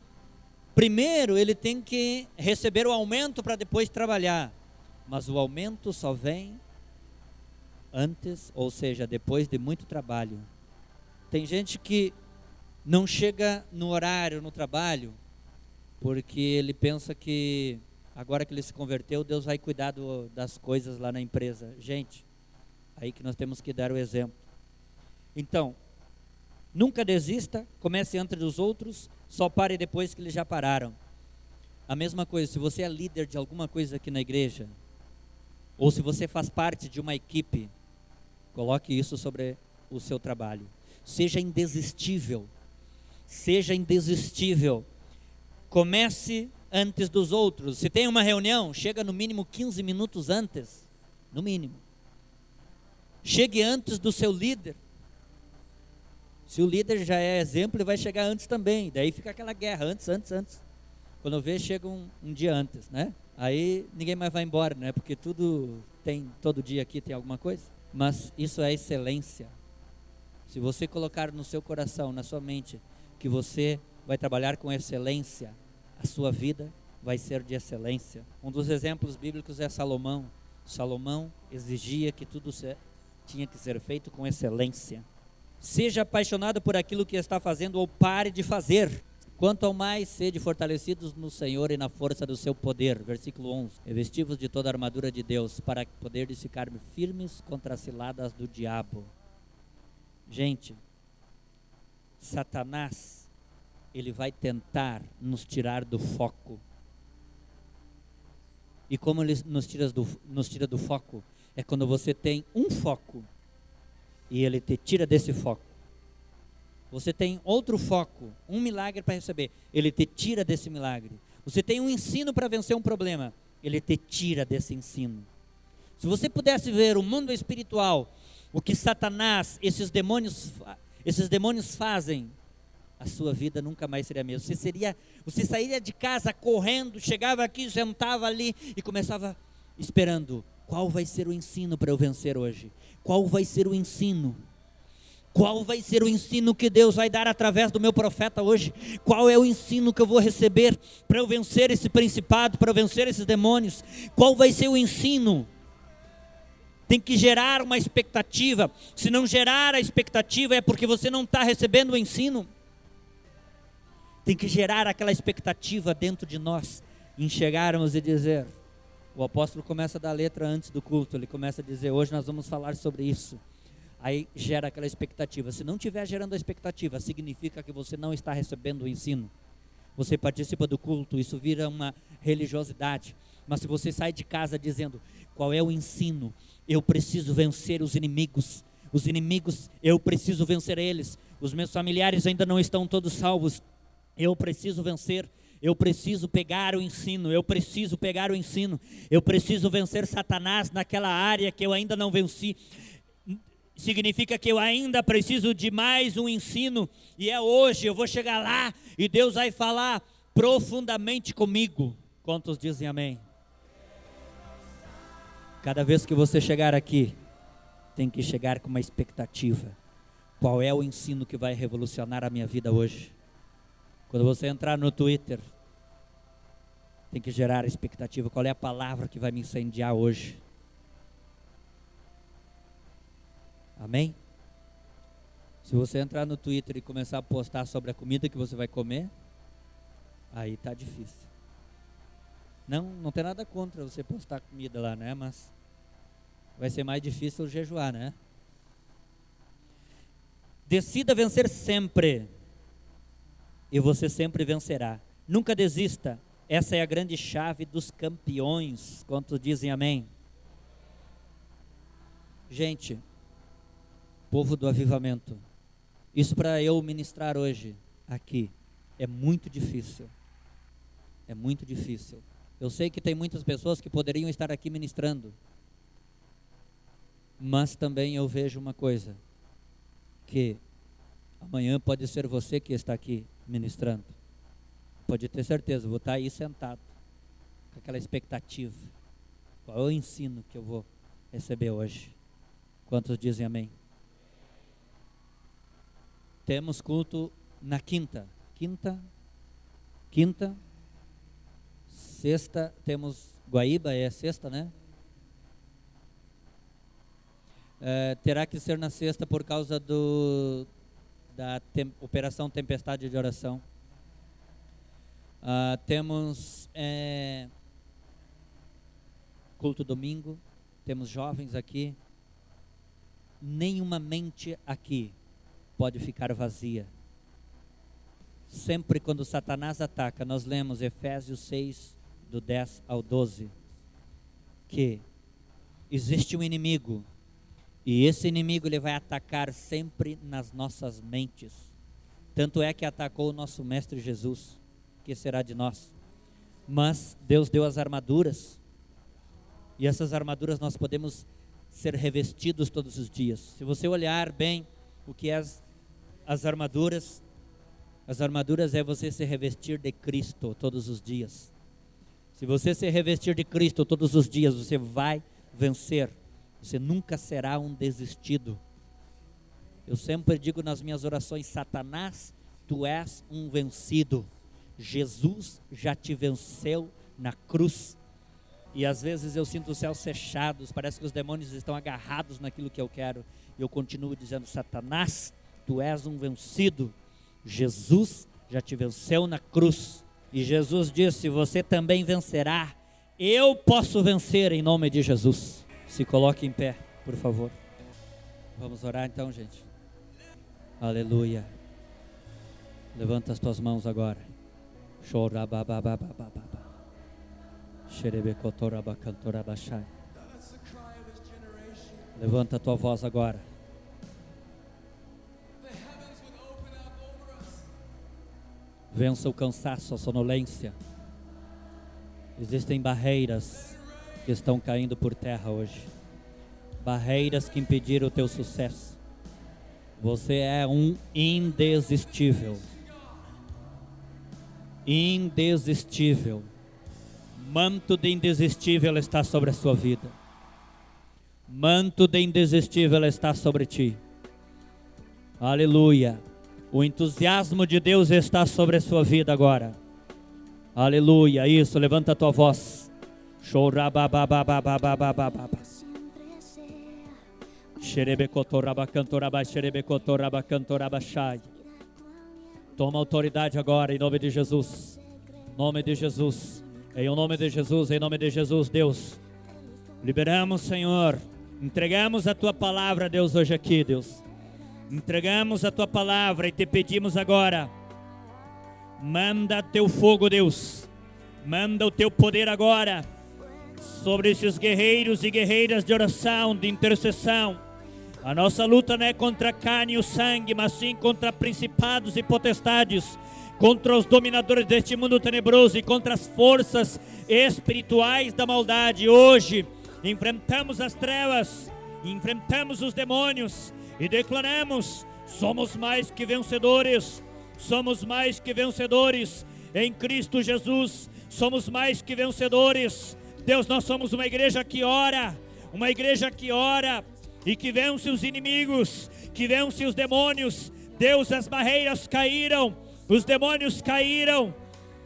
primeiro ele tem que receber o aumento para depois trabalhar. Mas o aumento só vem antes, ou seja, depois de muito trabalho. Tem gente que não chega no horário no trabalho porque ele pensa que agora que ele se converteu, Deus vai cuidar do, das coisas lá na empresa. Gente, Aí que nós temos que dar o exemplo. Então, nunca desista, comece antes dos outros, só pare depois que eles já pararam. A mesma coisa, se você é líder de alguma coisa aqui na igreja, ou se você faz parte de uma equipe, coloque isso sobre o seu trabalho. Seja indesistível. Seja indesistível. Comece antes dos outros. Se tem uma reunião, chega no mínimo 15 minutos antes. No mínimo. Chegue antes do seu líder. Se o líder já é exemplo, ele vai chegar antes também. Daí fica aquela guerra, antes, antes, antes. Quando vê, chega um, um dia antes, né? Aí ninguém mais vai embora, né? Porque tudo tem, todo dia aqui tem alguma coisa. Mas isso é excelência. Se você colocar no seu coração, na sua mente, que você vai trabalhar com excelência, a sua vida vai ser de excelência. Um dos exemplos bíblicos é Salomão. Salomão exigia que tudo tinha que ser feito com excelência. Seja apaixonado por aquilo que está fazendo ou pare de fazer. Quanto ao mais, sede fortalecidos no Senhor e na força do seu poder. Versículo 11. Revestivos de toda a armadura de Deus, para poder ficar firmes contra as ciladas do diabo. Gente, Satanás, ele vai tentar nos tirar do foco. E como ele nos tira do, nos tira do foco? é quando você tem um foco e ele te tira desse foco. Você tem outro foco, um milagre para receber, ele te tira desse milagre. Você tem um ensino para vencer um problema, ele te tira desse ensino. Se você pudesse ver o mundo espiritual, o que Satanás, esses demônios, esses demônios fazem, a sua vida nunca mais seria a mesma. Você seria, você sairia de casa correndo, chegava aqui, sentava ali e começava esperando qual vai ser o ensino para eu vencer hoje? Qual vai ser o ensino? Qual vai ser o ensino que Deus vai dar através do meu profeta hoje? Qual é o ensino que eu vou receber para eu vencer esse principado, para eu vencer esses demônios? Qual vai ser o ensino? Tem que gerar uma expectativa. Se não gerar a expectativa, é porque você não está recebendo o ensino. Tem que gerar aquela expectativa dentro de nós, enxergarmos e dizer. O apóstolo começa a dar letra antes do culto, ele começa a dizer: hoje nós vamos falar sobre isso aí gera aquela expectativa. Se não estiver gerando a expectativa, significa que você não está recebendo o ensino. Você participa do culto, isso vira uma religiosidade. Mas se você sai de casa dizendo qual é o ensino, eu preciso vencer os inimigos. Os inimigos, eu preciso vencer eles. Os meus familiares ainda não estão todos salvos. Eu preciso vencer. Eu preciso pegar o ensino, eu preciso pegar o ensino, eu preciso vencer Satanás naquela área que eu ainda não venci significa que eu ainda preciso de mais um ensino, e é hoje, eu vou chegar lá e Deus vai falar profundamente comigo. Quantos dizem amém? Cada vez que você chegar aqui, tem que chegar com uma expectativa. Qual é o ensino que vai revolucionar a minha vida hoje? Quando você entrar no Twitter, tem que gerar expectativa. Qual é a palavra que vai me incendiar hoje? Amém? Se você entrar no Twitter e começar a postar sobre a comida que você vai comer, aí tá difícil. Não, não tem nada contra você postar comida lá, né? Mas vai ser mais difícil jejuar, né? Decida vencer sempre. E você sempre vencerá. Nunca desista. Essa é a grande chave dos campeões. Quantos dizem amém? Gente, povo do avivamento. Isso para eu ministrar hoje aqui é muito difícil. É muito difícil. Eu sei que tem muitas pessoas que poderiam estar aqui ministrando. Mas também eu vejo uma coisa, que amanhã pode ser você que está aqui ministrando. Pode ter certeza, vou estar aí sentado, com aquela expectativa. Qual é o ensino que eu vou receber hoje? Quantos dizem amém? Temos culto na quinta. Quinta, quinta, sexta, temos Guaíba, é sexta, né? É, terá que ser na sexta por causa do, da tem, Operação Tempestade de Oração. Uh, temos é, culto domingo, temos jovens aqui. Nenhuma mente aqui pode ficar vazia. Sempre quando Satanás ataca, nós lemos Efésios 6, do 10 ao 12, que existe um inimigo, e esse inimigo ele vai atacar sempre nas nossas mentes. Tanto é que atacou o nosso Mestre Jesus, que será de nós. Mas Deus deu as armaduras, e essas armaduras nós podemos ser revestidos todos os dias. Se você olhar bem o que as as armaduras. As armaduras é você se revestir de Cristo todos os dias. Se você se revestir de Cristo todos os dias, você vai vencer. Você nunca será um desistido. Eu sempre digo nas minhas orações: Satanás, tu és um vencido. Jesus já te venceu na cruz. E às vezes eu sinto os céus fechados, parece que os demônios estão agarrados naquilo que eu quero. E eu continuo dizendo: Satanás, tu és um vencido. Jesus já te venceu na cruz. E Jesus disse: Você também vencerá. Eu posso vencer em nome de Jesus. Se coloque em pé, por favor. Vamos orar então, gente. Aleluia. Levanta as tuas mãos agora. Levanta a tua voz agora. Vença o cansaço, a sonolência. Existem barreiras que estão caindo por terra hoje. Barreiras que impediram o teu sucesso. Você é um indesistível. Indesistível. Manto de indesistível está sobre a sua vida. Manto de indesistível está sobre ti. Aleluia. O entusiasmo de Deus está sobre a sua vida agora. Aleluia. Isso, levanta a tua voz. Toma autoridade agora em nome de Jesus. Nome de Jesus. Em nome de Jesus, em nome de Jesus, Deus. Liberamos, Senhor. Entregamos a tua palavra, Deus, hoje aqui, Deus. Entregamos a tua palavra e te pedimos agora. Manda teu fogo, Deus. Manda o teu poder agora sobre esses guerreiros e guerreiras de oração, de intercessão. A nossa luta não é contra a carne e o sangue, mas sim contra principados e potestades, contra os dominadores deste mundo tenebroso e contra as forças espirituais da maldade. Hoje enfrentamos as trevas, enfrentamos os demônios e declaramos: somos mais que vencedores, somos mais que vencedores em Cristo Jesus, somos mais que vencedores. Deus, nós somos uma igreja que ora, uma igreja que ora e que vence os inimigos, que vence os demônios. Deus, as barreiras caíram, os demônios caíram.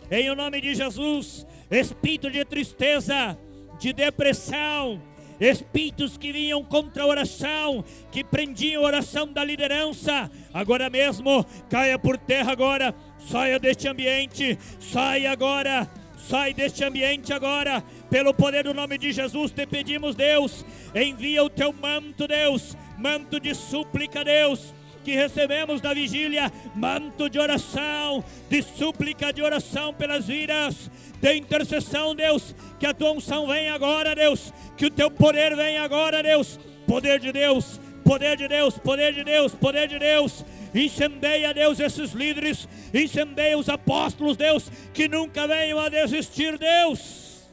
Em o nome de Jesus, espírito de tristeza, de depressão, espíritos que vinham contra a oração, que prendiam a oração da liderança, agora mesmo caia por terra agora, saia deste ambiente, saia agora Sai deste ambiente agora, pelo poder do nome de Jesus, te pedimos, Deus, envia o teu manto, Deus, manto de súplica, Deus, que recebemos da vigília, manto de oração, de súplica de oração pelas vidas, de intercessão, Deus, que a tua unção venha agora, Deus, que o teu poder venha agora, Deus, poder de Deus, poder de Deus, poder de Deus, poder de Deus, Incendeia, Deus, esses líderes. Incendeia os apóstolos, Deus, que nunca venham a desistir, Deus.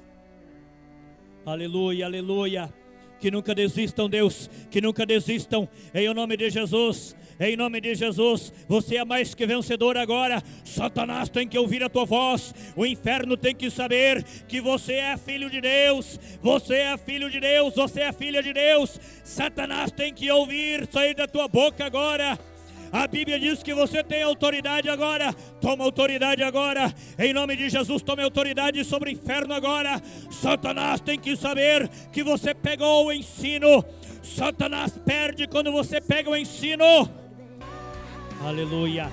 Aleluia, aleluia. Que nunca desistam, Deus. Que nunca desistam. Em nome de Jesus. Em nome de Jesus, você é mais que vencedor agora. Satanás tem que ouvir a tua voz. O inferno tem que saber que você é filho de Deus. Você é filho de Deus. Você é filha de Deus. Satanás tem que ouvir sair da tua boca agora a Bíblia diz que você tem autoridade agora. Toma autoridade agora. Em nome de Jesus, tome autoridade sobre o inferno agora. Satanás tem que saber que você pegou o ensino. Satanás perde quando você pega o ensino. Aleluia.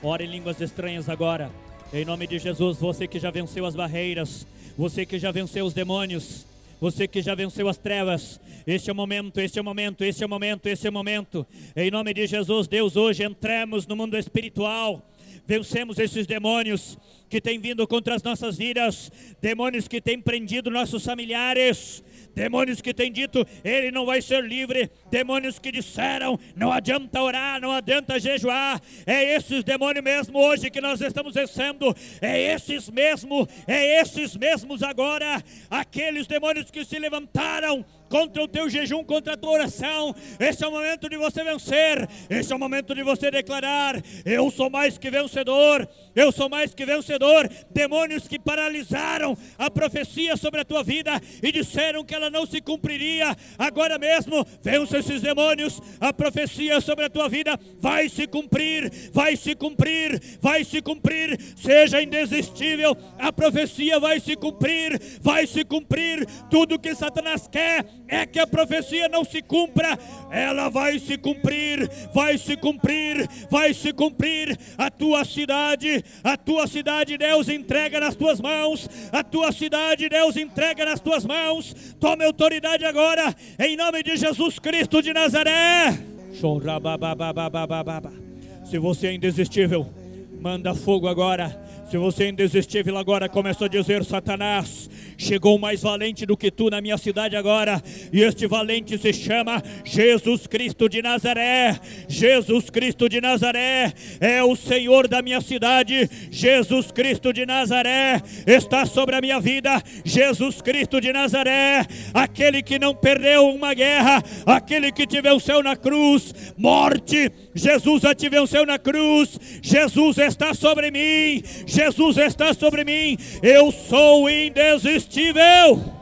Ore em línguas estranhas agora. Em nome de Jesus, você que já venceu as barreiras, você que já venceu os demônios, você que já venceu as trevas, este é o momento, este é o momento, este é o momento, este é o momento. Em nome de Jesus, Deus, hoje entremos no mundo espiritual. Vencemos esses demônios que têm vindo contra as nossas vidas, demônios que têm prendido nossos familiares, demônios que têm dito ele não vai ser livre, demônios que disseram não adianta orar, não adianta jejuar. É esses demônios mesmo hoje que nós estamos vencendo, é esses mesmo, é esses mesmos agora, aqueles demônios que se levantaram contra o teu jejum, contra a tua oração. Esse é o momento de você vencer. Esse é o momento de você declarar: Eu sou mais que vencedor. Eu sou mais que vencedor. Demônios que paralisaram a profecia sobre a tua vida e disseram que ela não se cumpriria. Agora mesmo, vença esses demônios. A profecia sobre a tua vida vai se cumprir, vai se cumprir, vai se cumprir. Seja indesistível. A profecia vai se cumprir, vai se cumprir. Tudo que Satanás quer é que a profecia não se cumpra, ela vai se cumprir, vai se cumprir, vai se cumprir. A tua cidade, a tua cidade, Deus entrega nas tuas mãos, a tua cidade, Deus entrega nas tuas mãos. Tome autoridade agora, em nome de Jesus Cristo de Nazaré. Se você é indesistível, manda fogo agora se você ainda indesistível agora, começa a dizer: Satanás, chegou mais valente do que tu na minha cidade agora, e este valente se chama Jesus Cristo de Nazaré. Jesus Cristo de Nazaré é o Senhor da minha cidade. Jesus Cristo de Nazaré está sobre a minha vida. Jesus Cristo de Nazaré, aquele que não perdeu uma guerra, aquele que te venceu na cruz, morte. Jesus já te venceu na cruz. Jesus está sobre mim. Jesus está sobre mim, eu sou indesistível.